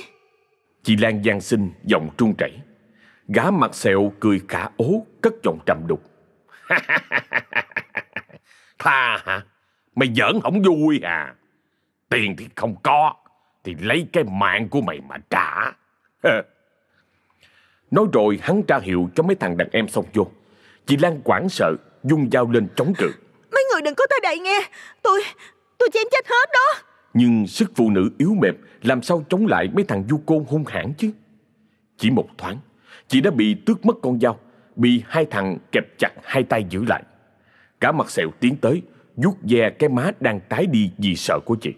Chị Lan gian sinh giọng trung chảy. Gã mặt sẹo cười cả ố Cất giọng trầm đục. Tha hả? Mày giỡn không vui à? Tiền thì không có Thì lấy cái mạng của mày mà trả. Nói rồi hắn ra hiệu cho mấy thằng đàn em xông vô. Chị Lan quảng sợ Dung dao lên chống cự. Mấy người đừng có tới đây nghe. Tôi, tôi chém chết hết đó. Nhưng sức phụ nữ yếu mềm Làm sao chống lại mấy thằng du côn hung hãn chứ? Chỉ một thoáng, Chị đã bị tước mất con dao, Bị hai thằng kẹp chặt hai tay giữ lại. Cả mặt sẹo tiến tới, vuốt ve cái má đang tái đi vì sợ của chị.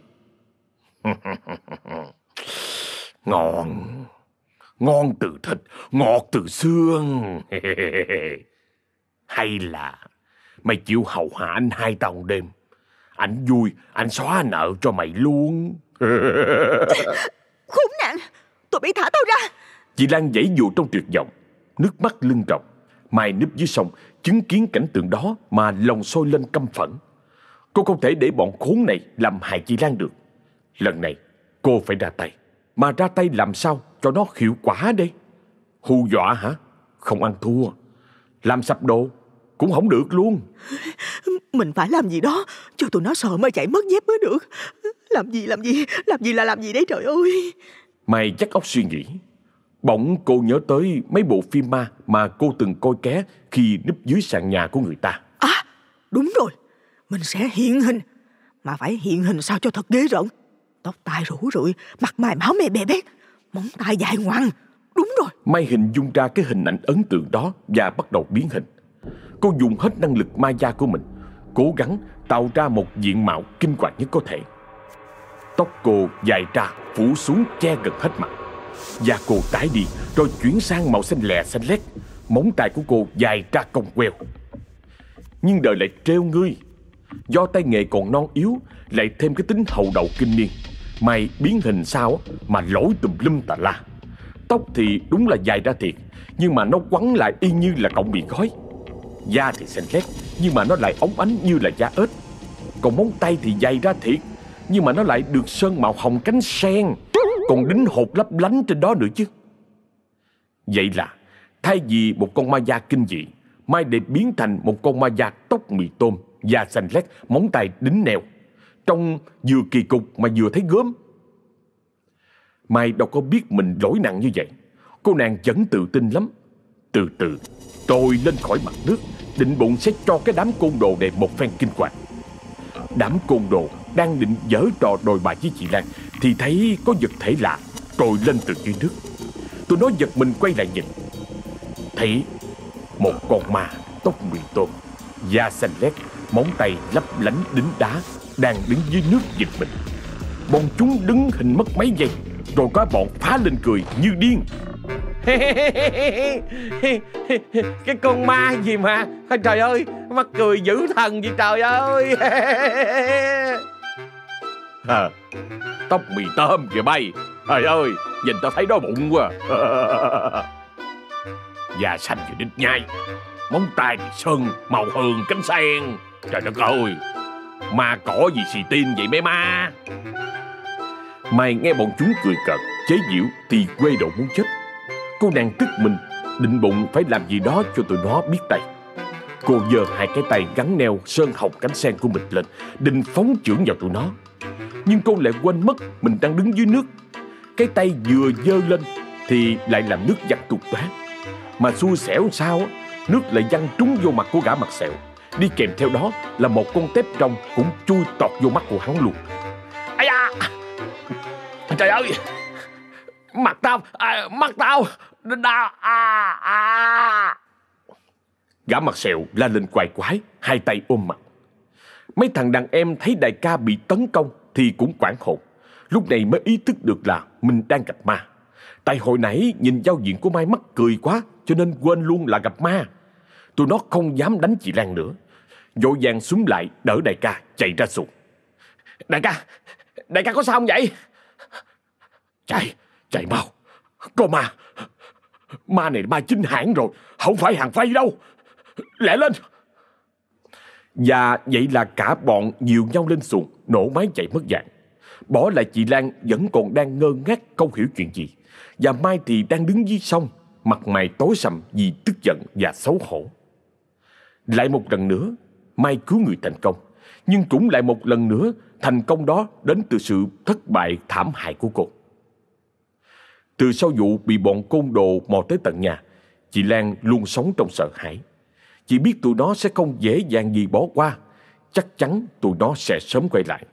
Ngon Ngon từ thịt, Ngọt từ xương. Hay là Mày chịu hầu hạ anh hai tàu đêm anh vui Anh xóa nợ cho mày luôn. Khốn nạn Tôi bị thả tao ra. Chị Lan giãy dụ trong tuyệt vọng Nước mắt lưng tròng. Mai núp dưới sông Chứng kiến cảnh tượng đó Mà lòng sôi lên căm phẫn. Cô không thể để bọn khốn này Làm hại chị Lan được. Lần này cô phải ra tay. Mà ra tay làm sao cho nó hiệu quả đây? Hù dọa hả? Không ăn thua. Làm sập đồ cũng không được luôn. Mình phải làm gì đó Cho tụi nó sợ mà chạy mất dép mới được. Làm gì làm gì Làm gì là làm gì đấy trời ơi. Mày chắc óc suy nghĩ. Bỗng cô nhớ tới mấy bộ phim ma Mà cô từng coi ké Khi núp dưới sàn nhà của người ta. À đúng rồi. Mình sẽ hiện hình. Mà phải hiện hình sao cho thật ghê rợn. Tóc tai rủ rượi Mặt mày máu me bè bét Móng tay dài ngoằng. Đúng rồi. May hình dung ra cái hình ảnh ấn tượng đó Và bắt đầu biến hình Cô dùng hết năng lực ma gia của mình, Cố gắng tạo ra một diện mạo kinh hoàng nhất có thể. Tóc cô dài ra, phủ xuống che gần hết mặt. Da cô tái đi, Rồi chuyển sang màu xanh lè xanh lét. Móng tay của cô dài ra cong queo. Nhưng đời lại trêu ngươi. Do tay nghề còn non yếu, Lại thêm cái tính hậu đậu kinh niên. Mày biến hình sao Mà lỗi tùm lum tà la. Tóc thì đúng là dài ra thiệt, Nhưng mà nó quắn lại y như là cọng mì gói Da thì xanh lét, Nhưng mà nó lại óng ánh như là da ếch. Còn móng tay thì dày ra thiệt, Nhưng mà nó lại được sơn màu hồng cánh sen. Còn đính hột lấp lánh trên đó nữa chứ. Vậy là, Thay vì một con ma da kinh dị, Mai đẹp biến thành một con ma da tóc mì tôm, Da xanh lét, Móng tay đính nèo. Trông vừa kỳ cục mà vừa thấy gớm. Mai đâu có biết mình lỗi nặng như vậy. Cô nàng vẫn tự tin lắm. Từ từ trồi lên khỏi mặt nước, Định bụng sẽ cho cái đám côn đồ này một phen kinh hoàng. Đám côn đồ đang định dở trò đồi bại với chị Lan, Thì thấy có vật thể lạ, trồi lên từ dưới nước. Tôi nói giật mình quay lại nhìn. Thấy một con ma tóc mì tôm, Da xanh lét, Móng tay lấp lánh đính đá, Đang đứng dưới nước giật mình. Bọn chúng đứng hình mất mấy giây, Rồi có bọn phá lên cười như điên. Cái con ma gì mà? Trời ơi Mắc cười dữ thần gì trời ơi. À, Tóc mì tôm kìa bay. Trời ơi Nhìn tao thấy đói bụng quá. Da xanh như đít nhai. Móng tay thì sơn Màu hường cánh sen. Trời đất ơi Ma cỏ gì xì tin vậy mấy ma? Mày nghe bọn chúng cười cợt Chế giễu thì quê độ muốn chết. Cô nàng tức mình, Định bụng phải làm gì đó cho tụi nó biết tay. Cô giơ hai cái tay gắn neo sơn hồng cánh sen của mình lên, Định phóng chưởng vào tụi nó. Nhưng cô lại quên mất mình đang đứng dưới nước. Cái tay vừa dơ lên Thì lại làm nước văng tục tóe. Mà xui xẻo sao Nước lại văng trúng vô mặt của gã mặt sẹo. Đi kèm theo đó là một con tép trong Cũng chui tọt vô mắt của hắn luôn. Ây da! Trời ơi! Mặt tao à, Mắt tao. Đau à, à. Gã mặt sẹo la lên quài quái Hai tay ôm mặt. Mấy thằng đàn em thấy đại ca bị tấn công Thì cũng quảng hồn. Lúc này mới ý thức được là mình đang gặp ma. Tại hồi nãy nhìn giao diện của Mai mắc cười quá Cho nên quên luôn là gặp ma. Tụi nó không dám đánh chị Lan nữa. Vội vàng súng lại đỡ đại ca chạy ra xuồng. Đại ca Đại ca có sao không vậy? Chạy. Chạy mau. Có ma. Ma này ma chính hãng rồi. Không phải hàng phay đâu. Lẹ lên. Và vậy là cả bọn nhiều nhau lên xuồng, Nổ máy chạy mất dạng. Bỏ lại chị Lan vẫn còn đang ngơ ngác Không hiểu chuyện gì. Và Mai thì đang đứng dưới sông, Mặt mày tối sầm vì tức giận và xấu hổ. Lại một lần nữa, Mai cứu người thành công. Nhưng cũng lại một lần nữa, Thành công đó đến từ sự thất bại thảm hại của cô. Từ sau vụ bị bọn côn đồ mò tới tận nhà, Chị Lan luôn sống trong sợ hãi. Chị biết tụi nó sẽ không dễ dàng gì bỏ qua, Chắc chắn tụi nó sẽ sớm quay lại.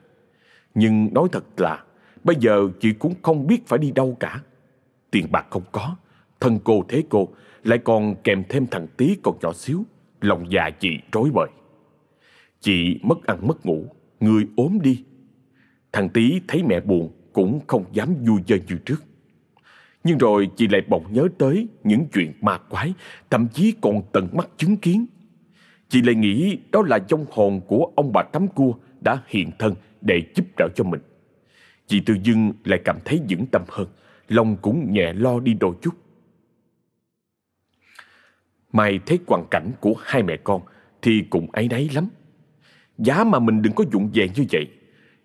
Nhưng nói thật là, Bây giờ chị cũng không biết phải đi đâu cả. Tiền bạc không có, Thân cô thế cô, Lại còn kèm thêm thằng tí còn nhỏ xíu, Lòng già chị rối bời. Chị mất ăn mất ngủ, Người ốm đi. Thằng tí thấy mẹ buồn Cũng không dám vui chơi như trước. Nhưng rồi chị lại bỗng nhớ tới Những chuyện ma quái, Thậm chí còn tận mắt chứng kiến. Chị lại nghĩ đó là trong hồn của ông bà tắm cua Đã hiện thân để giúp đỡ cho mình. Chị tự dưng lại cảm thấy vững tâm hơn, Lòng cũng nhẹ lo đi đôi chút. Mai thấy hoàn cảnh của hai mẹ con Thì cũng ấy nấy lắm. Giá mà mình đừng có dụng về như vậy.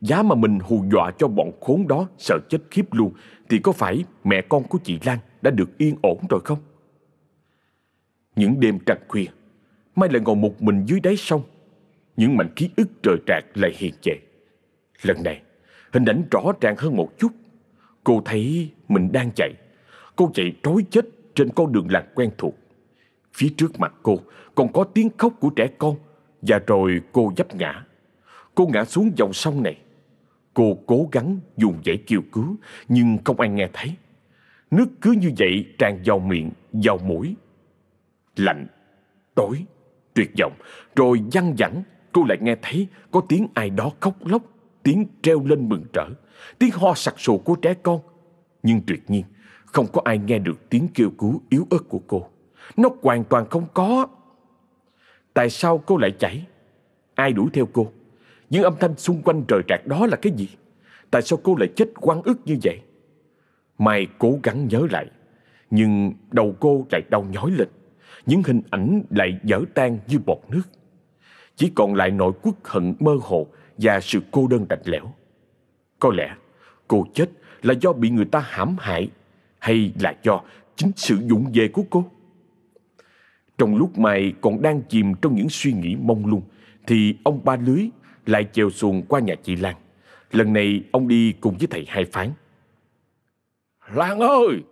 Giá mà mình hù dọa cho bọn khốn đó, sợ chết khiếp luôn, Thì có phải mẹ con của chị Lan đã được yên ổn rồi không? Những đêm trăng khuya, Mai lại ngồi một mình dưới đáy sông Những mảnh ký ức trời trạc lại hiện về Lần này, Hình ảnh rõ ràng hơn một chút Cô thấy mình đang chạy Cô chạy trối chết trên con đường làng quen thuộc Phía trước mặt cô còn có tiếng khóc của trẻ con, và rồi cô dấp ngã. Cô ngã xuống dòng sông này. Cô cố gắng dùng dãy kêu cứu, nhưng không ai nghe thấy. Nước cứ như vậy tràn vào miệng, vào mũi. Lạnh, tối, tuyệt vọng, rồi văng vẳng, cô lại nghe thấy có tiếng ai đó khóc lóc, tiếng treo lên mừng rỡ, tiếng ho sặc sụa của trẻ con. Nhưng tuyệt nhiên, không có ai nghe được tiếng kêu cứu yếu ớt của cô. Nó hoàn toàn không có. Tại sao cô lại chảy? Ai đuổi theo cô? Những âm thanh xung quanh trời trạc đó là cái gì? Tại sao cô lại chết quăng ức như vậy? Mai cố gắng nhớ lại, Nhưng đầu cô lại đau nhói lên Những hình ảnh lại dở tan như bọt nước Chỉ còn lại nỗi quốc hận mơ hồ Và sự cô đơn lạnh lẽo Có lẽ cô chết là do bị người ta hãm hại Hay là do chính sự dụng về của cô trong lúc Mai còn đang chìm trong những suy nghĩ mông lung, Thì ông ba lưới lại chèo xuồng qua nhà chị Lan. Lần này ông đi cùng với thầy hai phán. Lan ơi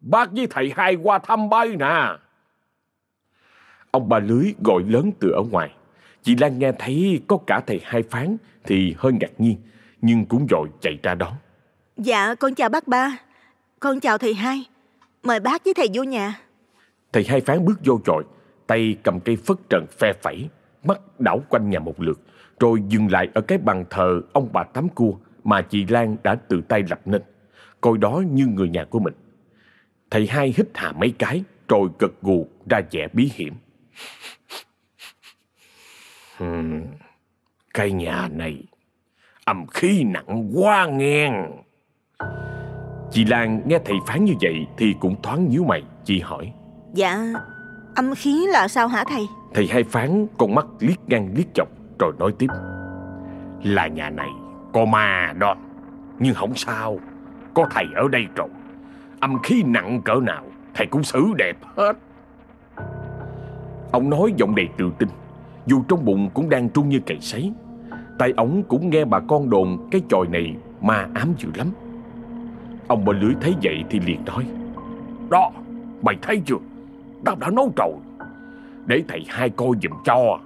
Bác với thầy hai qua thăm bay nè. Ông ba lưới gọi lớn từ ở ngoài. Chị Lan nghe thấy có cả thầy hai phán Thì hơi ngạc nhiên Nhưng cũng dội chạy ra đón. Dạ con chào bác ba. Con chào thầy hai. Mời bác với thầy vô nhà. Thầy hai phán bước vô chọi, tay cầm cây phất trần phe phẩy, mắt đảo quanh nhà một lượt, rồi dừng lại ở cái bàn thờ ông bà Tám Cua mà chị Lan đã tự tay lập nên, coi đó như người nhà của mình. Thầy hai hít hà mấy cái, rồi gật gù ra vẻ bí hiểm. Hmm, cái nhà này âm khí nặng quá ngang. Chị Lan nghe thầy phán như vậy thì cũng thoáng nhíu mày, chị hỏi. Dạ Âm khí là sao hả thầy Thầy hai phán con mắt liếc ngang liếc chọc rồi nói tiếp. Là nhà này có ma đó, Nhưng không sao. Có thầy ở đây rồi. Âm khí nặng cỡ nào, Thầy cũng xử đẹp hết. Ông nói giọng đầy tự tin, Dù trong bụng cũng đang trung như cày sấy. Tại ổng cũng nghe bà con đồn Cái chòi này ma ám dữ lắm. Ông bên lưới thấy vậy thì liền nói, Đó, mày thấy chưa? Tao đã nói rồi. Để thầy hai coi giùm cho.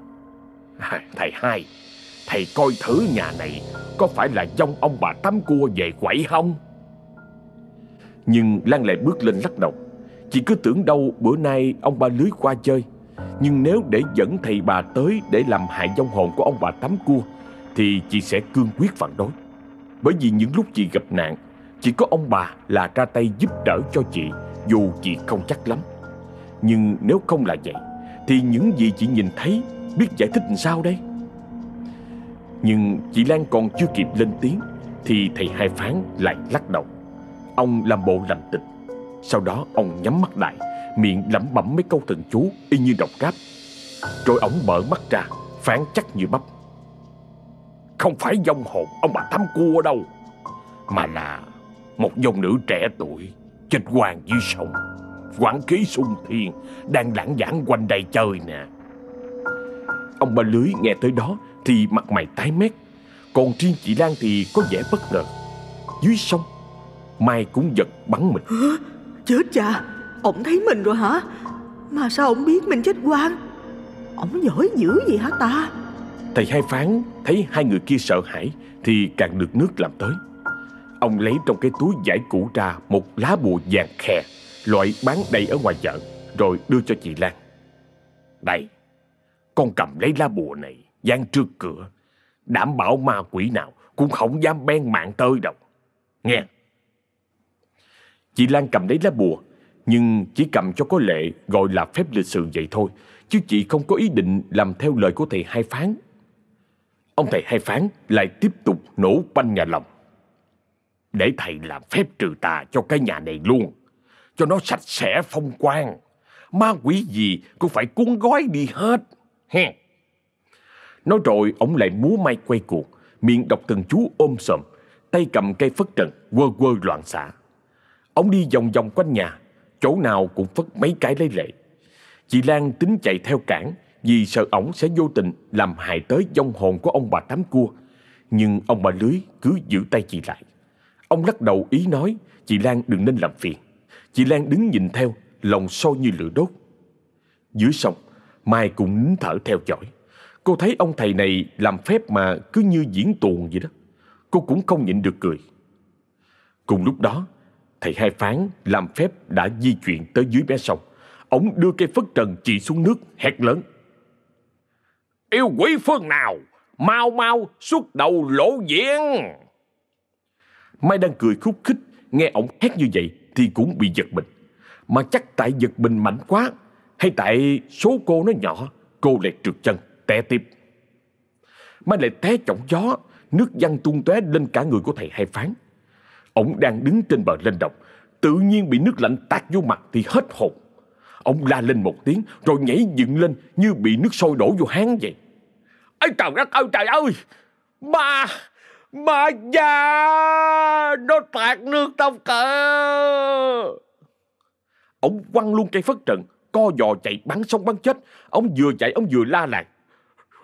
Thầy hai, Thầy coi thử nhà này Có phải là dông ông bà tắm cua về quậy không? Nhưng Lan lại bước lên lắc đầu. Chị cứ tưởng đâu bữa nay ông ba lưới qua chơi. Nhưng nếu để dẫn thầy bà tới để làm hại dông hồn của ông bà tắm Cua, Thì chị sẽ cương quyết phản đối. Bởi vì những lúc chị gặp nạn, Chỉ có ông bà là ra tay giúp đỡ cho chị, Dù chị không chắc lắm. Nhưng nếu không là vậy, Thì những gì chị nhìn thấy Biết giải thích làm sao đây? Nhưng chị Lan còn chưa kịp lên tiếng Thì thầy hai phán lại lắc đầu. Ông làm bộ lành tịch. Sau đó ông nhắm mắt lại, Miệng lẩm bẩm mấy câu thần chú Y như đọc ráp Rồi ông mở mắt ra, Phán chắc như bắp. Không phải dông hồn ông bà thăm cua đâu, Mà là Một dòng nữ trẻ tuổi Chết hoàng dưới sông. Quảng khí sung thiên, Đang lãng giảng quanh đây chơi nè. Ông ba lưới nghe tới đó Thì mặt mày tái mét. Còn riêng chị Lan thì có vẻ bất ngờ. Dưới sông Mai cũng giật bắn mình. Chết cha Ông thấy mình rồi hả? Mà sao ông biết mình chết quan Ông giỏi dữ gì hả ta? Thầy hai phán thấy hai người kia sợ hãi Thì càng được nước làm tới. Ông lấy trong cái túi giải cũ ra Một lá bùa vàng khè Loại bán đầy ở ngoài chợ Rồi đưa cho chị Lan. Đây con cầm lấy lá bùa này, dán trước cửa. Đảm bảo ma quỷ nào Cũng không dám ben mạng tới đâu. Nghe. Chị Lan cầm lấy lá bùa, Nhưng chỉ cầm cho có lệ Gọi là phép lịch sự vậy thôi, Chứ chị không có ý định làm theo lời của thầy hai phán. Ông thầy hai phán lại tiếp tục nổ banh nhà lòng. Để thầy làm phép trừ tà cho cái nhà này luôn, Cho nó sạch sẽ, phong quang. Ma quỷ gì cũng phải cuốn gói đi hết. He. Nói rồi, ông lại múa may quay cuộc Miệng đọc từng chú ôm sầm Tay cầm cây phất trần, quơ quơ loạn xạ. Ông đi vòng vòng quanh nhà, Chỗ nào cũng phất mấy cái lấy lệ. Chị Lan tính chạy theo cản, Vì sợ ổng sẽ vô tình Làm hại tới vong hồn của ông bà Tám Cua. Nhưng ông bà Lưới cứ giữ tay chị lại. Ông lắc đầu ý nói, Chị Lan đừng nên làm phiền. Chị Lan đứng nhìn theo, Lòng sôi như lửa đốt. Dưới sông Mai cũng nín thở theo dõi. Cô thấy ông thầy này làm phép mà cứ như diễn tuồng vậy đó. Cô cũng không nhịn được cười. Cùng lúc đó, Thầy hai phán làm phép đã di chuyển tới dưới bé sông. Ông đưa cây phất trần chỉ xuống nước, hét lớn. Yêu quỷ phương nào, Mau mau xuất đầu lộ diện. Mai đang cười khúc khích, Nghe ông hét như vậy Thì cũng bị giật mình. Mà chắc tại giật mình mạnh quá hay tại số cô nó nhỏ, Cô lại trượt chân, té tiếp. Mai lại té trọng gió, Nước văng tung tóe lên cả người của thầy hai phán. Ông đang đứng trên bờ lên đồng, Tự nhiên bị nước lạnh tạt vô mặt thì hết hồn. Ông la lên một tiếng, Rồi nhảy dựng lên như bị nước sôi đổ vô háng vậy. Ây trời đất ơi, trời ơi! Ma Ma già Nó tạt nước tao cờ. Ông quăng luôn cây phất trần Co giò chạy bắn sông bắn chết Ông vừa chạy ông vừa la làng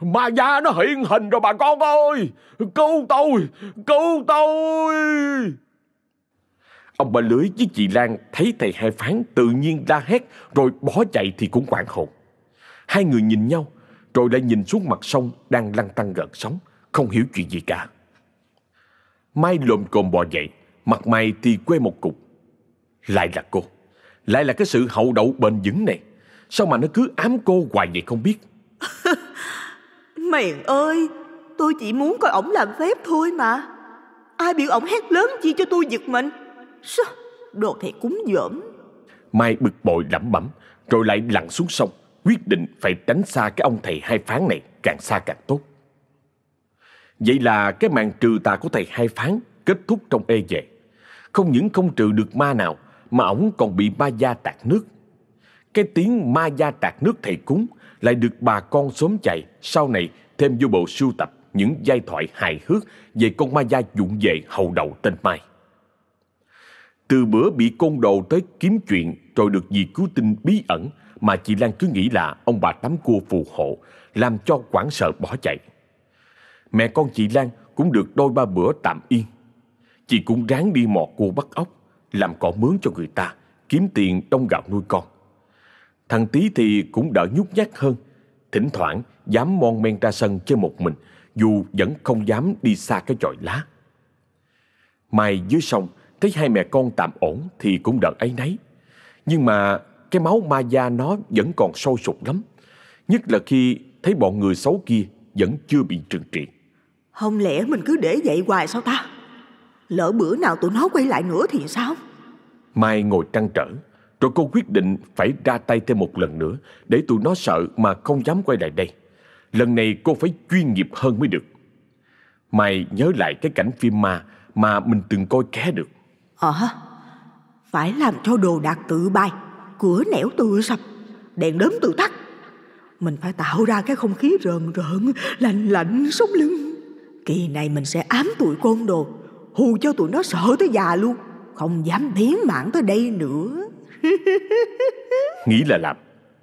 Ma gia nó hiện hình rồi bà con ơi Cứu tôi Cứu tôi Ông bà lưới với chị Lan thấy thầy hai phán tự nhiên la hét rồi bỏ chạy thì cũng quảng hồn. Hai người nhìn nhau rồi lại nhìn xuống mặt sông đang lăn tăng gần sóng, không hiểu chuyện gì cả. Mai lồm cồm bò dậy, mặt mày thì quê một cục. Lại là cô, lại là cái sự hậu đậu bền vững này. Sao mà nó cứ ám cô hoài vậy không biết? Mèn ơi, tôi chỉ muốn coi ổng làm phép thôi mà. Ai biểu ổng hét lớn chi cho tôi giật mình. Sao? Đồ thầy cúng dởm. Mai bực bội lẩm bẩm, rồi lại lặn xuống sông, quyết định phải tránh xa cái ông thầy hai phán này càng xa càng tốt. Vậy là cái màn trừ tà của thầy hai phán kết thúc trong ê dệ. Không những không trừ được ma nào, mà ổng còn bị ma gia tạt nước. Cái tiếng ma gia tạt nước thầy cúng lại được bà con xóm chạy sau này thêm vô bộ sưu tập những giai thoại hài hước về con ma gia dụng về hầu đầu tên Mai. Từ bữa bị côn đồ tới kiếm chuyện rồi được dì cứu tinh bí ẩn mà chị Lan cứ nghĩ là ông bà tắm cua phù hộ, làm cho quảng sợ bỏ chạy. Mẹ con chị Lan cũng được đôi ba bữa tạm yên. Chị cũng ráng đi mò cua bắt ốc, làm cỏ mướn cho người ta, kiếm tiền đông gạo nuôi con. Thằng Tý thì cũng đỡ nhút nhát hơn, thỉnh thoảng dám mon men ra sân chơi một mình, dù vẫn không dám đi xa cái chòi lá. Mai dưới sông thấy hai mẹ con tạm ổn thì cũng đợt ấy nấy. Nhưng mà cái máu ma da nó vẫn còn sôi sục lắm. Nhất là khi thấy bọn người xấu kia vẫn chưa bị trừng trị. Không lẽ mình cứ để vậy hoài sao ta? Lỡ bữa nào tụi nó quay lại nữa thì sao? Mai ngồi trăn trở, rồi cô quyết định phải ra tay thêm một lần nữa để tụi nó sợ mà không dám quay lại đây. Lần này cô phải chuyên nghiệp hơn mới được. Mai nhớ lại cái cảnh phim ma mà mình từng coi ké được. Ờ phải làm cho đồ đạc tự bay, cửa nẻo tự sập, đèn đốm tự tắt. Mình phải tạo ra cái không khí rờn rợn, lạnh lạnh sống lưng. Kỳ này mình sẽ ám tụi côn đồ, hù cho tụi nó sợ tới già luôn, không dám biến mạng tới đây nữa. Nghĩ là làm,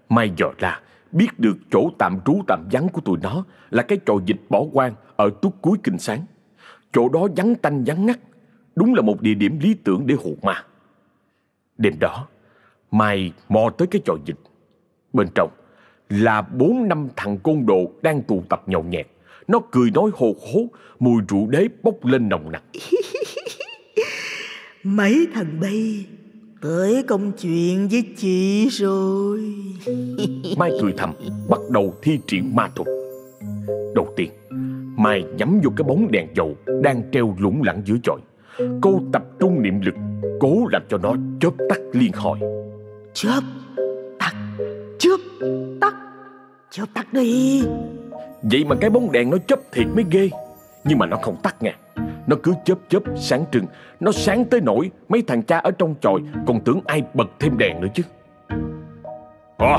Mai dò ra biết được chỗ tạm trú tạm vắng của tụi nó là cái trò dịch bỏ quan ở tuốt cuối kinh sáng. Chỗ đó vắng tanh vắng ngắt, đúng là một địa điểm lý tưởng để hù ma. Đêm đó, Mai mò tới cái trò dịch. Bên trong là bốn năm thằng côn đồ đang tụ tập nhậu nhẹt. Nó cười nói hồ hố, mùi rượu đế bốc lên nồng nặc. Mấy thằng bay tới công chuyện với chị rồi. Mai cười thầm, bắt đầu thi triển ma thuật. Đầu tiên, Mai nhắm vô cái bóng đèn dầu đang treo lủng lẳng giữa chòi. Cô tập trung niệm lực, cố làm cho nó chớp tắt liên hồi. Chớp tắt, chớp tắt, chớp tắt đi. Vậy mà cái bóng đèn nó chớp thiệt mới ghê. Nhưng mà nó không tắt nha. Nó cứ chớp chớp sáng trưng. Nó sáng tới nổi mấy thằng cha ở trong chòi Còn tưởng ai bật thêm đèn nữa chứ. Ồ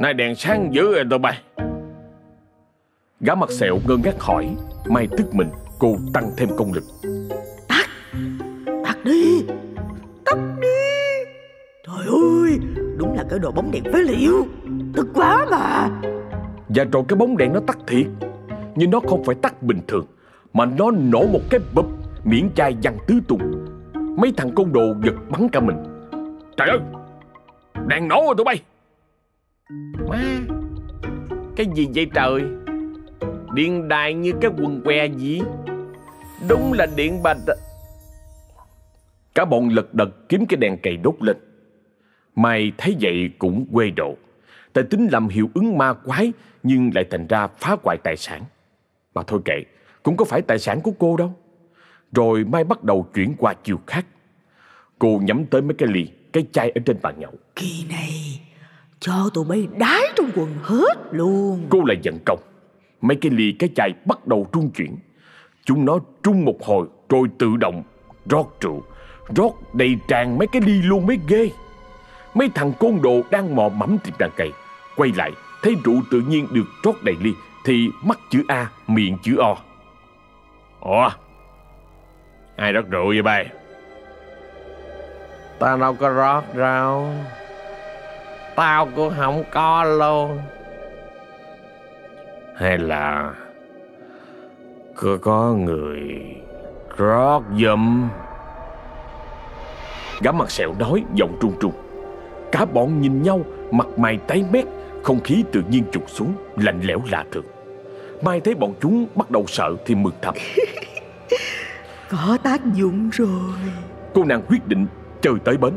Nay đèn sáng dữ rồi tụi bay. Gã mặt sẹo ngơ ngác hỏi Mai tức mình, cô tăng thêm công lực. Tắt. Tắt đi. Tắt đi. Trời ơi, Đúng là cái đồ bóng đèn phế liệu. Tức quá mà. Và rồi cái bóng đèn nó tắt thiệt. Nhưng nó không phải tắt bình thường, Mà nó nổ một cái bụp Miễn chai văng tứ tung. Mấy thằng côn đồ giật bắn cả mình. Trời ơi! Đèn nổ rồi tụi bay! Má, Cái gì vậy trời? Điện đài như cái quần que gì? Đúng là điện bạch Cả bọn lật đật kiếm cái đèn cày đốt lên. Mai thấy vậy cũng quê độ. Tại tính làm hiệu ứng ma quái Nhưng lại thành ra phá hoại tài sản. Mà thôi kệ Cũng có phải tài sản của cô đâu. Rồi Mai bắt đầu chuyển qua chiều khác. Cô nhắm tới mấy cái ly Cái chai ở trên bàn nhậu. Kỳ này Cho tụi bay đái trong quần hết luôn. Cô lại giận công Mấy cái ly cái chai bắt đầu trung chuyển. Chúng nó trung một hồi Rồi tự động rót rượu Rót đầy tràn mấy cái ly luôn mới ghê. Mấy thằng côn đồ đang mò mẫm tìm đàn cày Quay lại thấy rượu tự nhiên được rót đầy ly Thì mắt chữ A miệng chữ O. Ủa? Ai rót rượu vậy bay? Tao đâu có rót đâu Tao cũng không có luôn. Hay là Có có người rót giùm? Gã mặt sẹo nói giọng trung trung Cả bọn nhìn nhau Mặt mày tái mét Không khí tự nhiên trục xuống Lạnh lẽo lạ thường. Mai thấy bọn chúng bắt đầu sợ thì mừng thầm. Có tác dụng rồi. Cô nàng quyết định chơi tới bến.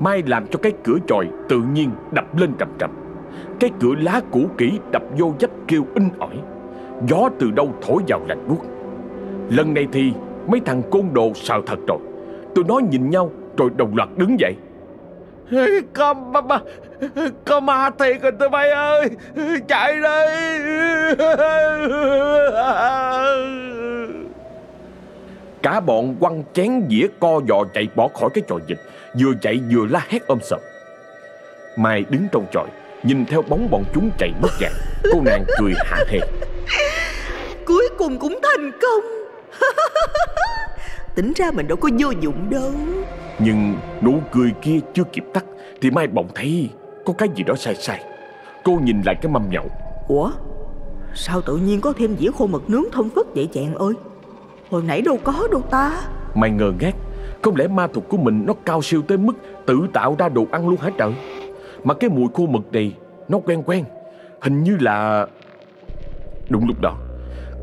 Mai làm cho cái cửa chòi tự nhiên đập lên trầm trầm Cái cửa lá cũ kỹ đập vô vách kêu in ỏi. Gió từ đâu thổi vào lạnh buốt. Lần này thì mấy thằng côn đồ sợ thật rồi. Tụi nó nhìn nhau rồi đồng loạt đứng dậy Có ma, ma, có ma thiệt rồi tụi bay ơi Chạy đây. Cả bọn quăng chén dĩa co giò chạy bỏ khỏi cái trò dịch Vừa chạy vừa la hét ôm sầm Mai đứng trong tròi Nhìn theo bóng bọn chúng chạy mất dạng Cô nàng cười hạ hê. Cuối cùng cũng thành công Tính ra mình đâu có vô dụng đâu. Nhưng nụ cười kia chưa kịp tắt Thì Mai bỗng thấy có cái gì đó sai sai. Cô nhìn lại cái mâm nhậu. Ủa? Sao tự nhiên có thêm dĩa khô mực nướng thông phức vậy chàng ơi? Hồi nãy đâu có đâu ta. Mai ngờ ngác Không lẽ ma thuật của mình nó cao siêu tới mức Tự tạo ra đồ ăn luôn hả trời? Mà cái mùi khô mực này Nó quen quen Hình như là Đúng lúc đó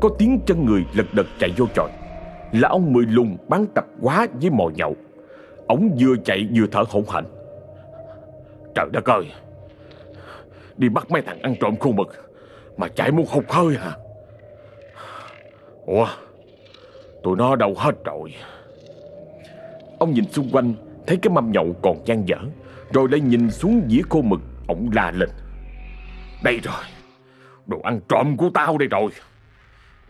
Có tiếng chân người lật đật chạy vô tròi là ông Mười Lùng bán tập quá với mò nhậu. Ông vừa chạy vừa thở hổn hển. Trời đất ơi! Đi bắt mấy thằng ăn trộm khô mực Mà chạy muốn hụt hơi hả? Ủa? Tụi nó đâu hết rồi. Ông nhìn xung quanh, Thấy cái mâm nhậu còn gian dở, Rồi lại nhìn xuống dĩa khô mực, Ông la lên. Đây rồi, Đồ ăn trộm của tao đây rồi.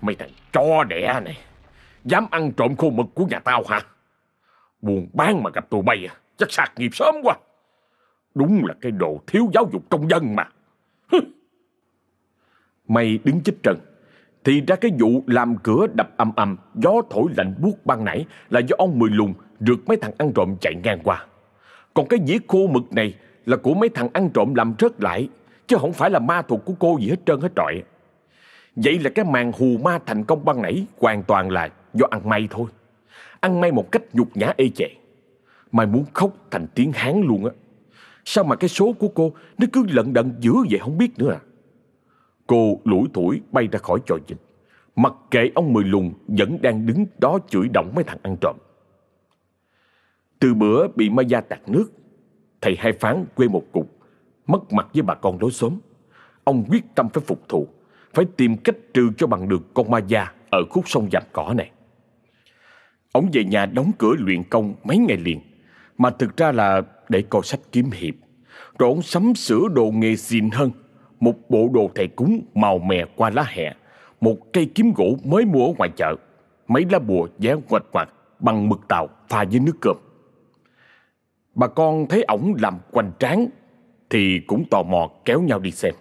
Mấy thằng cho đẻ này. Dám ăn trộm khô mực của nhà tao hả? Buồn bán mà gặp tụi bay à? Chắc sạc nghiệp sớm quá. Đúng là cái đồ thiếu giáo dục công dân mà. Mày đứng chích trần, Thì ra cái vụ làm cửa đập âm âm Gió thổi lạnh buốt ban nãy Là do ông Mười Lùng rượt mấy thằng ăn trộm chạy ngang qua. Còn cái dĩa khô mực này Là của mấy thằng ăn trộm làm rớt lại, Chứ không phải là ma thuật của cô gì hết trơn hết trọi. Vậy là cái màn hù ma thành công ban nãy Hoàn toàn là do ăn may thôi. Ăn may một cách nhục nhã ê chệ Mày muốn khóc thành tiếng Hán luôn á. Sao mà cái số của cô Nó cứ lận đận dữ vậy không biết nữa à? Cô lủi thủi bay ra khỏi trò dịch Mặc kệ ông Mười Lùng Vẫn đang đứng đó chửi động mấy thằng ăn trộm. Từ bữa bị ma gia tạt nước, Thầy hai phán quê một cục, Mất mặt với bà con lối xóm. Ông quyết tâm phải phục thù, Phải tìm cách trừ cho bằng được con ma gia Ở khúc sông Giàm Cỏ này. Ông về nhà đóng cửa luyện công mấy ngày liền, Mà thực ra là để coi sách kiếm hiệp. Rồi ông sắm sửa đồ nghề xịn hơn, Một bộ đồ thầy cúng màu mè qua lá hẹ Một cây kiếm gỗ mới mua ở ngoài chợ, Mấy lá bùa dán quạch quạt Bằng mực tàu pha với nước cơm. Bà con thấy ổng làm quanh tráng Thì cũng tò mò kéo nhau đi xem.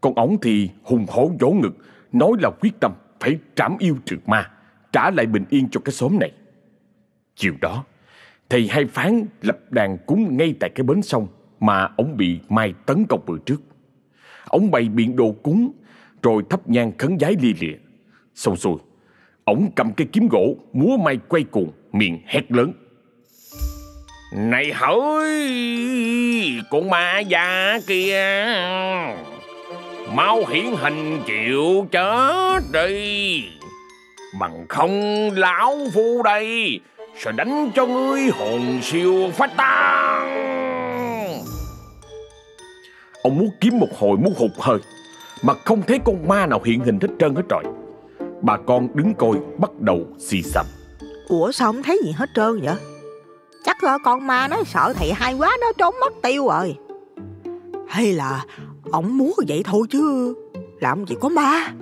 Còn ổng thì hùng hổ vỗ ngực, Nói là quyết tâm phải trảm yêu trừ ma. Trả lại bình yên cho cái xóm này. Chiều đó, Thầy hai phán lập đàn cúng ngay tại cái bến sông Mà ông bị Mai tấn công bữa trước. Ông bày biện đồ cúng, Rồi thắp nhang khấn giái lia lịa. Xong xuôi, ông cầm cây kiếm gỗ, Múa may quay cuồng, Miệng hét lớn. Này hỡi, Con ma già kia, Mau hiển hình chịu chết đi. Bằng không, lão phu đây, Sẽ đánh cho ngươi hồn siêu phách tan Ông muốn kiếm một hồi muốn hụt hơi, Mà không thấy con ma nào hiện hình hết trơn hết trọi Bà con đứng coi, bắt đầu xì xầm. Ủa, sao không thấy gì hết trơn vậy? Chắc là con ma nó sợ thầy hai quá Nó trốn mất tiêu rồi. Hay là Ổng múa vậy thôi chứ? Làm gì có ma?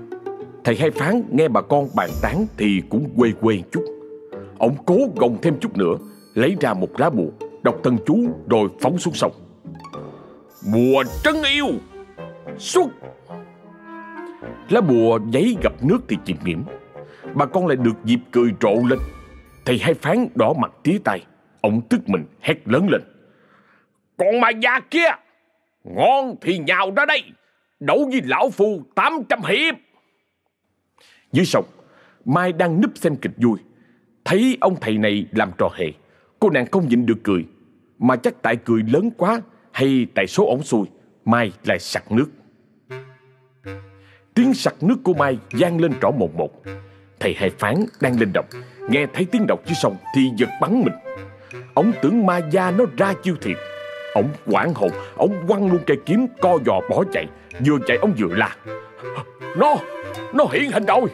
Thầy hai phán nghe bà con bàn tán Thì cũng quê quê chút. Ông cố gồng thêm chút nữa, Lấy ra một lá bùa, Đọc thần chú rồi phóng xuống sông. Bùa trấn yêu, Xuất. Lá bùa giấy gặp nước thì chìm nghiệm Bà con lại được dịp cười rộ lên. Thầy hai phán đỏ mặt tía tay Ông tức mình hét lớn lên. Con ma già kia, Ngon thì nhào ra đây, Đấu với lão phu 800 hiệp. Dưới sông Mai đang núp xem kịch vui. Thấy ông thầy này làm trò hề Cô nàng không nhịn được cười. Mà chắc tại cười lớn quá Hay tại số ổng xui Mai lại sặc nước. Tiếng sặc nước của Mai vang lên rõ một một. Thầy hai phán đang lên đọc, Nghe thấy tiếng đọc dưới sông Thì giật bắn mình. Ông tưởng ma gia nó ra chiêu thiệt. Ông quảng hồn Ông quăng luôn cây kiếm co giò bỏ chạy Vừa chạy ông vừa la. Nó Nó hiện hình rồi.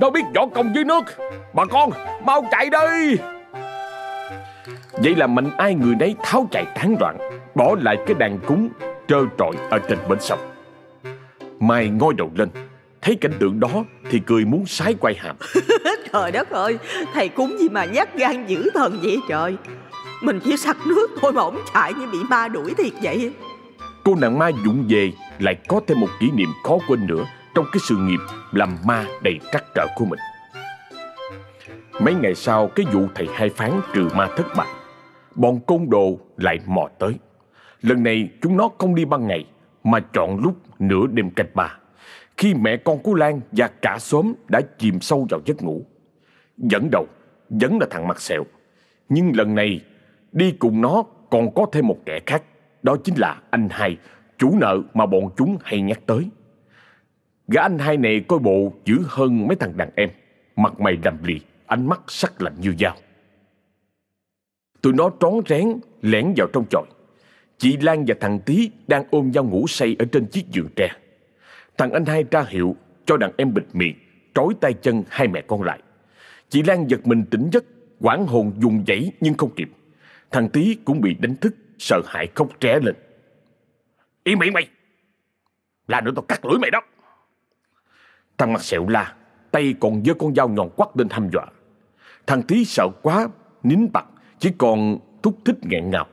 Nó biết võ công dưới nước. Bà con mau chạy đi. Vậy là mạnh ai người nấy tháo chạy tán loạn, Bỏ lại cái đàn cúng trơ trọi ở trên bến sông. Mai ngoi đầu lên Thấy cảnh tượng đó thì cười muốn sái quay hàm. Trời đất ơi Thầy cúng gì mà nhát gan dữ thần vậy trời. Mình chỉ sặc nước thôi mà ổng chạy như bị ma đuổi thiệt vậy. Cô nàng ma dụng về lại có thêm một kỷ niệm khó quên nữa Trong cái sự nghiệp làm ma đầy trắc trở của mình. Mấy ngày sau, cái vụ thầy hai phán trừ ma thất bại, Bọn côn đồ lại mò tới. Lần này, chúng nó không đi ban ngày, Mà chọn lúc nửa đêm canh ba. Khi mẹ con của Lan và cả xóm đã chìm sâu vào giấc ngủ, Dẫn đầu vẫn là thằng mặt sẹo. Nhưng lần này, đi cùng nó còn có thêm một kẻ khác. Đó chính là anh hai Chủ nợ mà bọn chúng hay nhắc tới Gã anh hai này coi bộ dữ hơn mấy thằng đàn em Mặt mày đầm lì Ánh mắt sắc lạnh như dao Tụi nó trón rén lẻn vào trong chòi Chị Lan và thằng Tý đang ôm nhau ngủ say ở trên chiếc giường tre. Thằng anh hai ra hiệu cho đàn em bịt miệng, trói tay chân hai mẹ con lại. Chị Lan giật mình tỉnh giấc, quảng hồn dùng dãy nhưng không kịp. Thằng Tý cũng bị đánh thức, sợ hãi khóc tré lên. Im miệng mày! Là nữa tao cắt lưỡi mày đó! Thằng mặt sẹo la, tay còn giơ con dao nhọn quắt lên thăm dọa. Thằng tí sợ quá, nín bặt, chỉ còn thúc thích nghẹn ngào.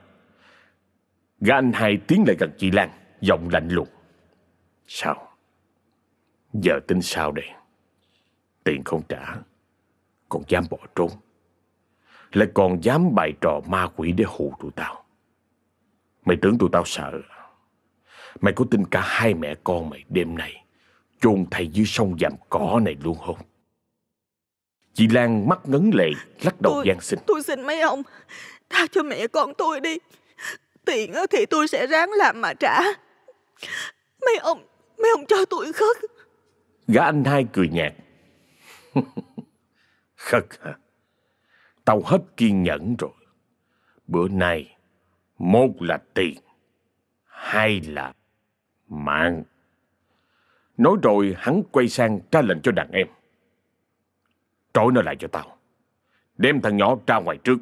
Gã anh hai tiến lại gần chị Lan, giọng lạnh lùng. Sao? Giờ tính sao đây? Tiền không trả, còn dám bỏ trốn. Lại còn dám bày trò ma quỷ để hù tụi tao. Mày tưởng tụi tao sợ. Mày có tin cả hai mẹ con mày đêm nay chôn thầy dưới sông dạm cỏ này luôn không? Chị Lan mắt ngấn lệ, lắc đầu tôi, gian xin. Tôi xin mấy ông, tha cho mẹ con tôi đi. Tiền thì tôi sẽ ráng làm mà trả. Mấy ông, mấy ông cho tôi khất. Gã anh hai cười nhạt. khất hả? Tao hết kiên nhẫn rồi. Bữa nay, một là tiền, hai là mạng. Nói rồi hắn quay sang ra lệnh cho đàn em. Trói nó lại cho tao. Đem thằng nhỏ ra ngoài trước.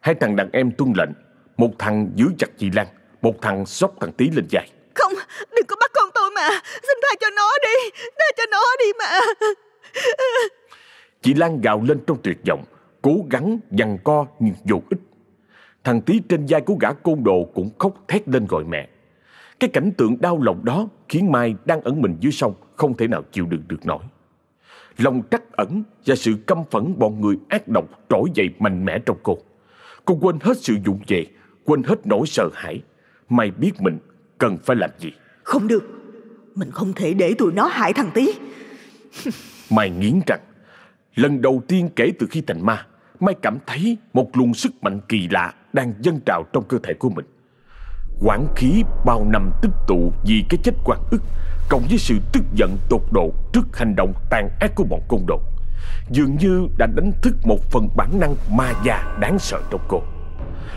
Hai thằng đàn em tuân lệnh. Một thằng giữ chặt chị Lan. Một thằng xốc thằng Tí lên vai. Không, đừng có bắt con tôi mà. Xin tha cho nó đi. Tha cho nó đi mà. Chị Lan gào lên trong tuyệt vọng. Cố gắng dằn co nhưng vô ích. Thằng Tí trên vai của gã côn đồ cũng khóc thét lên gọi mẹ. Cái cảnh tượng đau lòng đó khiến Mai đang ẩn mình dưới sông không thể nào chịu đựng được nổi. Lòng trắc ẩn và sự căm phẫn bọn người ác độc trỗi dậy mạnh mẽ trong cô. Cô quên hết sự dụng về, quên hết nỗi sợ hãi. Mai biết mình cần phải làm gì. Không được. Mình không thể để tụi nó hại thằng Tí. Mai nghiến răng. Lần đầu tiên kể từ khi thành ma, Mai cảm thấy một luồng sức mạnh kỳ lạ đang dâng trào trong cơ thể của mình. Quảng khí bao năm tích tụ vì cái chết quan ức, cộng với sự tức giận tột độ trước hành động tàn ác của bọn côn đồ. Dường như đã đánh thức một phần bản năng ma già đáng sợ trong cô.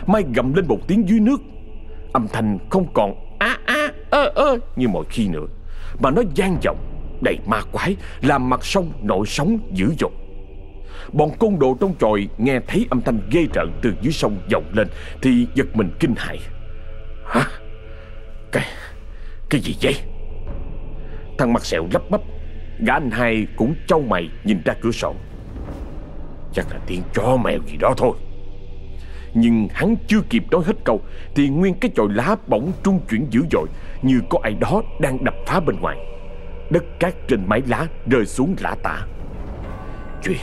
Mai gầm lên một tiếng dưới nước. Âm thanh không còn á á ơ ơ như mọi khi nữa, mà nó gian vọng, đầy ma quái, làm mặt sông nổi sóng dữ dội bọn côn đồ trong chòi nghe thấy âm thanh ghê rợn từ dưới sông vọng lên thì giật mình kinh hãi. Hả? Cái cái gì vậy? Thằng mặt sẹo lắp bắp, Gã anh hai cũng trâu mày nhìn ra cửa sổ. Chắc là tiếng chó mèo gì đó thôi. Nhưng hắn chưa kịp nói hết câu Thì nguyên cái chòi lá bỗng trung chuyển dữ dội Như có ai đó đang đập phá bên ngoài. Đất cát trên mái lá rơi xuống lã tả. Chuyện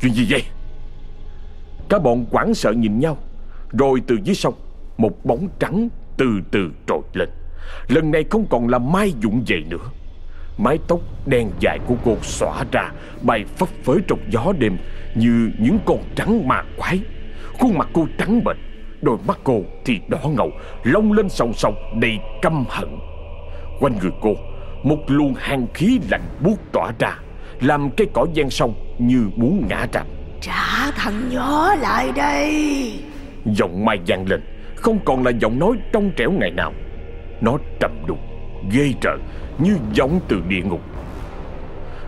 Chuyện gì vậy? Cả bọn quảng sợ nhìn nhau, Rồi từ dưới sông, Một bóng trắng từ từ trồi lên. Lần này không còn là Mai dụng về nữa. Mái tóc đen dài của cô xõa ra, Bay phấp phới trong gió đêm Như những con trắng ma quái. Khuôn mặt cô trắng bệch, Đôi mắt cô thì đỏ ngầu, Lông lên sòng sòng, đầy căm hận. Quanh người cô, Một luồng hàng khí lạnh buốt tỏa ra. Làm cây cỏ gian sông như muốn ngã rạp Trả thằng nhỏ lại đây. Giọng mai vang lên Không còn là giọng nói trong trẻo ngày nào. Nó trầm đục Ghê rợn như giọng từ địa ngục.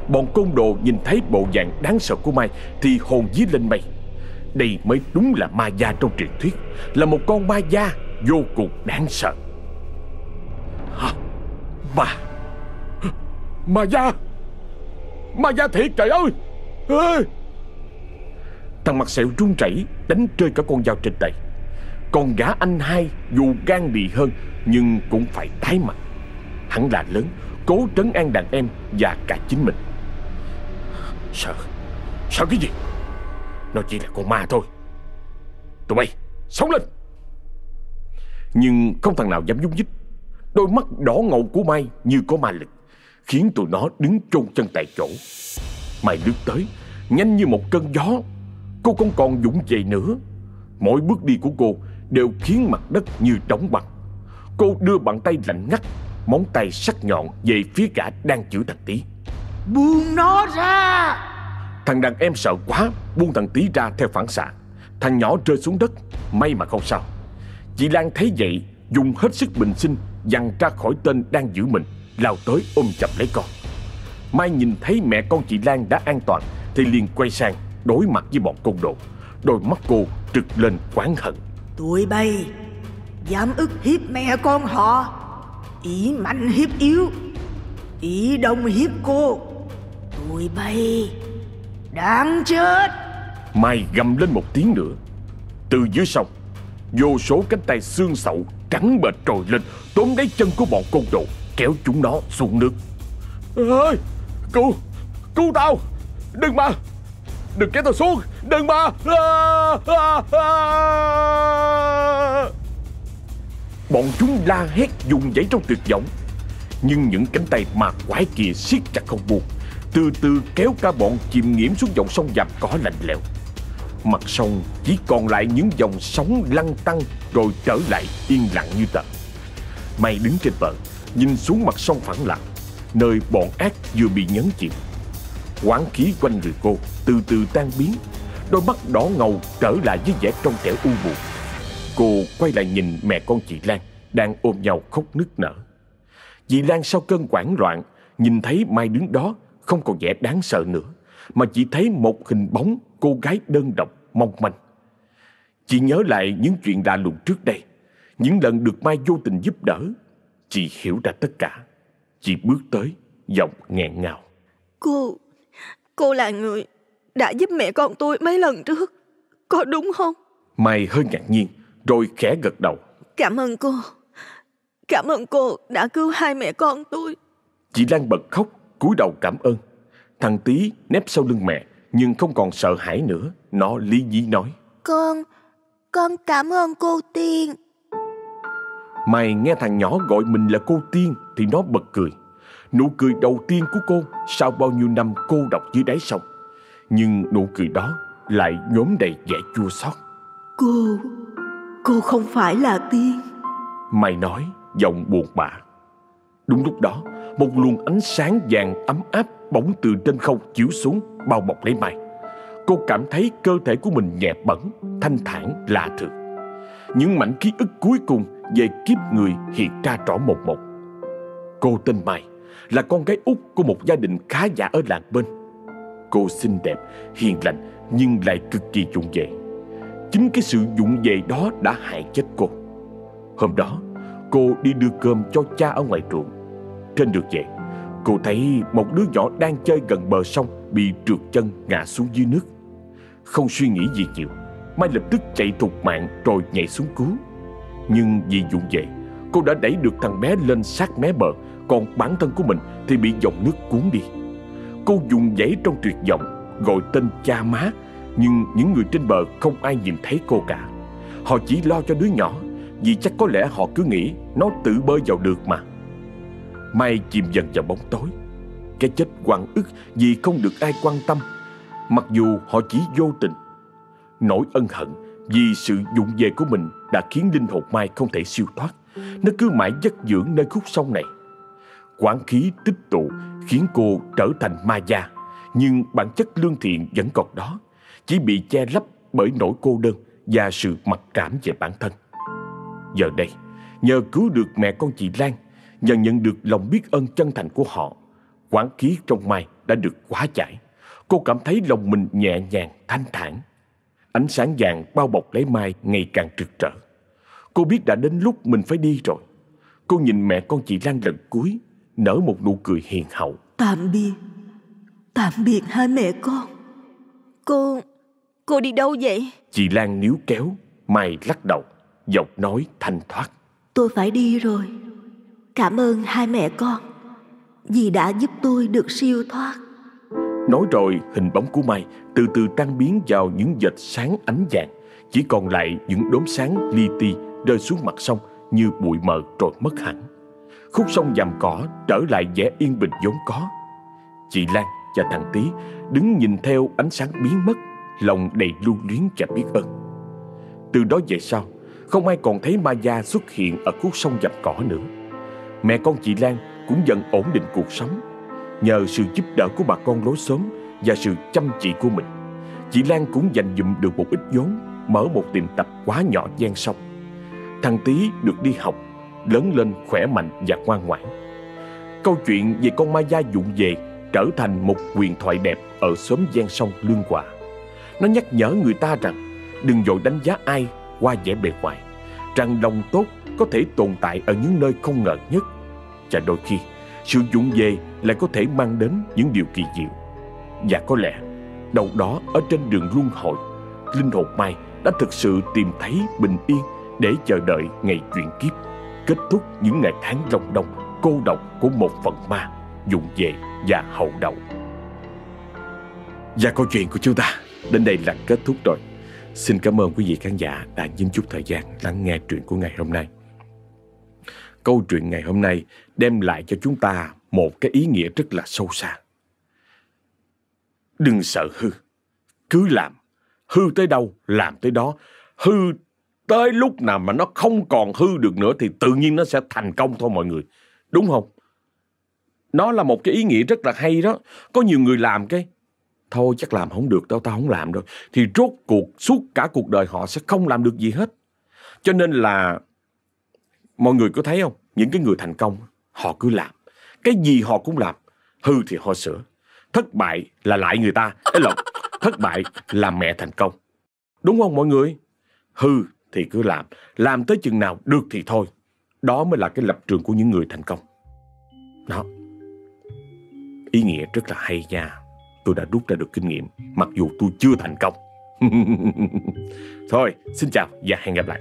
Bọn côn đồ nhìn thấy bộ dạng đáng sợ của Mai Thì hồn dí lên mây. Đây mới đúng là ma gia trong truyền thuyết Là một con ma gia vô cùng đáng sợ. Hả? Ma Ma gia Ma gia thiệt trời ơi! Ê! Thằng mặt sẹo run rẩy Đánh rơi cả con dao trên tay. Còn gã anh hai dù gan bị hơn, Nhưng cũng phải tái mặt. Hắn là lớn, Cố trấn an đàn em và cả chính mình. Sợ Sợ cái gì? Nó chỉ là con ma thôi. Tụi bay sống lên! Nhưng không thằng nào dám nhúc nhích. Đôi mắt đỏ ngầu của Mai như có ma lực. Khiến tụi nó đứng chôn chân tại chỗ. Mai lướt tới Nhanh như một cơn gió Cô không còn dũng dậy nữa. Mỗi bước đi của cô đều khiến mặt đất như đóng băng. Cô đưa bàn tay lạnh ngắt Móng tay sắc nhọn về phía gã đang chửi thằng Tý. Buông nó ra! Thằng đàn em sợ quá Buông thằng Tý ra theo phản xạ. Thằng nhỏ rơi xuống đất May mà không sao. Chị Lan thấy vậy Dùng hết sức bình sinh Dằn ra khỏi tên đang giữ mình Lao tới ôm chầm lấy con. Mai nhìn thấy mẹ con chị Lan đã an toàn Thì liền quay sang đối mặt với bọn côn đồ. Đôi mắt cô trực lên quán hận. Tụi bay Dám ức hiếp mẹ con họ. Ý mạnh hiếp yếu. Ý đông hiếp cô. Tụi bay Đáng chết. Mai gầm lên một tiếng nữa. Từ dưới sông Vô số cánh tay xương sậu Trắng bệt trồi lên Tóm lấy chân của bọn côn đồ Kéo chúng nó xuống nước. Ơi Cứu Cứu tao. Đừng mà. Đừng kéo tao xuống. Đừng mà. À, à, à. Bọn chúng la hét dùng giấy trong tuyệt vọng. Nhưng những cánh tay mà quái kia siết chặt không buộc Từ từ kéo cả bọn chìm nghiễm xuống dòng sông dạp cỏ lạnh lẽo. Mặt sông chỉ còn lại những dòng sóng lăn tăn Rồi trở lại yên lặng như tờ. Mày đứng trên bờ Nhìn xuống mặt sông phẳng lặng Nơi bọn ác vừa bị nhấn chìm. Quán khí quanh người cô từ từ tan biến, Đôi mắt đỏ ngầu trở lại với vẻ trong trẻo u buồn. Cô quay lại nhìn mẹ con chị Lan Đang ôm nhau khóc nức nở. Chị Lan sau cơn quảng loạn, Nhìn thấy Mai đứng đó, Không còn vẻ đáng sợ nữa, Mà chỉ thấy một hình bóng cô gái đơn độc, mong manh. Chị nhớ lại những chuyện lạ lùng trước đây, Những lần được Mai vô tình giúp đỡ Chị hiểu ra tất cả. Chị bước tới Giọng nghẹn ngào. Cô Cô là người Đã giúp mẹ con tôi mấy lần trước. Có đúng không? Mai hơi ngạc nhiên Rồi khẽ gật đầu. Cảm ơn cô. Cảm ơn cô đã cứu hai mẹ con tôi. Chị Lan bật khóc cúi đầu cảm ơn. Thằng Tý nép sau lưng mẹ Nhưng không còn sợ hãi nữa. Nó lý nhí nói. Con Con cảm ơn cô Tiên Mày nghe thằng nhỏ gọi mình là cô Tiên Thì nó bật cười. Nụ cười đầu tiên của cô Sau bao nhiêu năm cô độc dưới đáy sông. Nhưng nụ cười đó Lại nhóm đầy vẻ chua xót. Cô Cô không phải là Tiên. Mày nói giọng buồn bã. Đúng lúc đó Một luồng ánh sáng vàng ấm áp Bỗng từ trên không chiếu xuống Bao bọc lấy Mai Cô cảm thấy cơ thể của mình nhẹ bẩn Thanh thản lạ thường. Những mảnh ký ức cuối cùng về kiếp người hiện ra rõ một một. Cô tên Mai Là con gái út của một gia đình khá giả ở làng bên. Cô xinh đẹp, hiền lành Nhưng lại cực kỳ dụng về. Chính cái sự dụng về đó đã hại chết cô. Hôm đó Cô đi đưa cơm cho cha ở ngoài ruộng. Trên đường về Cô thấy một đứa nhỏ đang chơi gần bờ sông Bị trượt chân ngã xuống dưới nước. Không suy nghĩ gì nhiều Mai lập tức chạy thục mạng rồi nhảy xuống cứu. Nhưng vì dụng vậy, Cô đã đẩy được thằng bé lên sát mé bờ Còn bản thân của mình thì bị dòng nước cuốn đi. Cô dùng dãy trong tuyệt vọng Gọi tên cha má Nhưng những người trên bờ không ai nhìn thấy cô cả. Họ chỉ lo cho đứa nhỏ Vì chắc có lẽ họ cứ nghĩ Nó tự bơi vào được mà. Mai chìm dần vào bóng tối. Cái chết quặn ức vì không được ai quan tâm. Mặc dù họ chỉ vô tình Nỗi ân hận vì sự dụng về của mình đã khiến linh hồn Mai không thể siêu thoát. Nó cứ mãi giấc dưỡng nơi khúc sông này. Quán khí tích tụ Khiến cô trở thành ma gia Nhưng bản chất lương thiện vẫn còn đó. Chỉ bị che lấp bởi nỗi cô đơn Và sự mặc cảm về bản thân. Giờ đây Nhờ cứu được mẹ con chị Lan Nhờ nhận được lòng biết ơn chân thành của họ Quán khí trong Mai đã được quá chảy, Cô cảm thấy lòng mình nhẹ nhàng, thanh thản. Ánh sáng vàng bao bọc lấy Mai ngày càng trực trở Cô biết đã đến lúc mình phải đi rồi. Cô nhìn mẹ con chị Lan lần cuối Nở một nụ cười hiền hậu. Tạm biệt. Tạm biệt hai mẹ con. Cô Cô đi đâu vậy? Chị Lan níu kéo Mai lắc đầu Giọng nói thanh thoát. Tôi phải đi rồi. Cảm ơn hai mẹ con Vì đã giúp tôi được siêu thoát Nói rồi, hình bóng của Mai Từ từ tan biến vào những vệt sáng ánh vàng. Chỉ còn lại những đốm sáng li ti Rơi xuống mặt sông Như bụi mờ rồi mất hẳn. Khúc sông dầm cỏ trở lại vẻ yên bình vốn có. Chị Lan và thằng Tý Đứng nhìn theo ánh sáng biến mất, Lòng đầy lưu luyến và biết ơn. Từ đó về sau, Không ai còn thấy ma gia xuất hiện Ở khúc sông dầm cỏ nữa. Mẹ con chị Lan cũng dần ổn định cuộc sống. Nhờ sự giúp đỡ của bà con lối xóm Và sự chăm chỉ của mình Chị Lan cũng dành dụm được một ít vốn Mở một tiệm tập quá nhỏ gian sông thằng Tý được đi học, lớn lên khỏe mạnh và ngoan ngoãn. Câu chuyện về con ma gia dụng về trở thành một quyền thoại đẹp ở xóm gian sông Lương Hòa. Nó nhắc nhở người ta rằng đừng vội đánh giá ai qua vẻ bề ngoài, rằng lòng tốt có thể tồn tại ở những nơi không ngờ nhất. Và đôi khi, sự dụng về lại có thể mang đến những điều kỳ diệu. Và có lẽ, đâu đó ở trên đường luân hồi, linh hồn Mai đã thực sự tìm thấy bình yên để chờ đợi ngày chuyển kiếp, kết thúc những ngày tháng long đong cô độc của một phần ma dụng về và hậu đậu. Và câu chuyện của chúng ta đến đây là kết thúc rồi. Xin cảm ơn quý vị khán giả đã dành chút thời gian lắng nghe chuyện của ngày hôm nay. Câu chuyện ngày hôm nay đem lại cho chúng ta một cái ý nghĩa rất là sâu xa. Đừng sợ hư, cứ làm. Hư tới đâu, làm tới đó. Hư tới lúc nào mà nó không còn hư được nữa thì tự nhiên nó sẽ thành công thôi mọi người. Đúng không? Nó là một cái ý nghĩa rất là hay đó. Có nhiều người làm cái thôi chắc làm không được đâu tao không làm đâu thì rốt cuộc suốt cả cuộc đời họ sẽ không làm được gì hết cho nên là mọi người có thấy không những cái người thành công họ cứ làm cái gì họ cũng làm. Hư thì họ sửa. Thất bại là lại người ta. Cái lộc thất bại là mẹ thành công. Đúng không mọi người? Hư thì cứ làm. Làm tới chừng nào được thì thôi. Đó mới là cái lập trường của những người thành công. Đó. Ý nghĩa rất là hay nha. Tôi đã rút ra được kinh nghiệm, mặc dù tôi chưa thành công. Thôi, xin chào và hẹn gặp lại.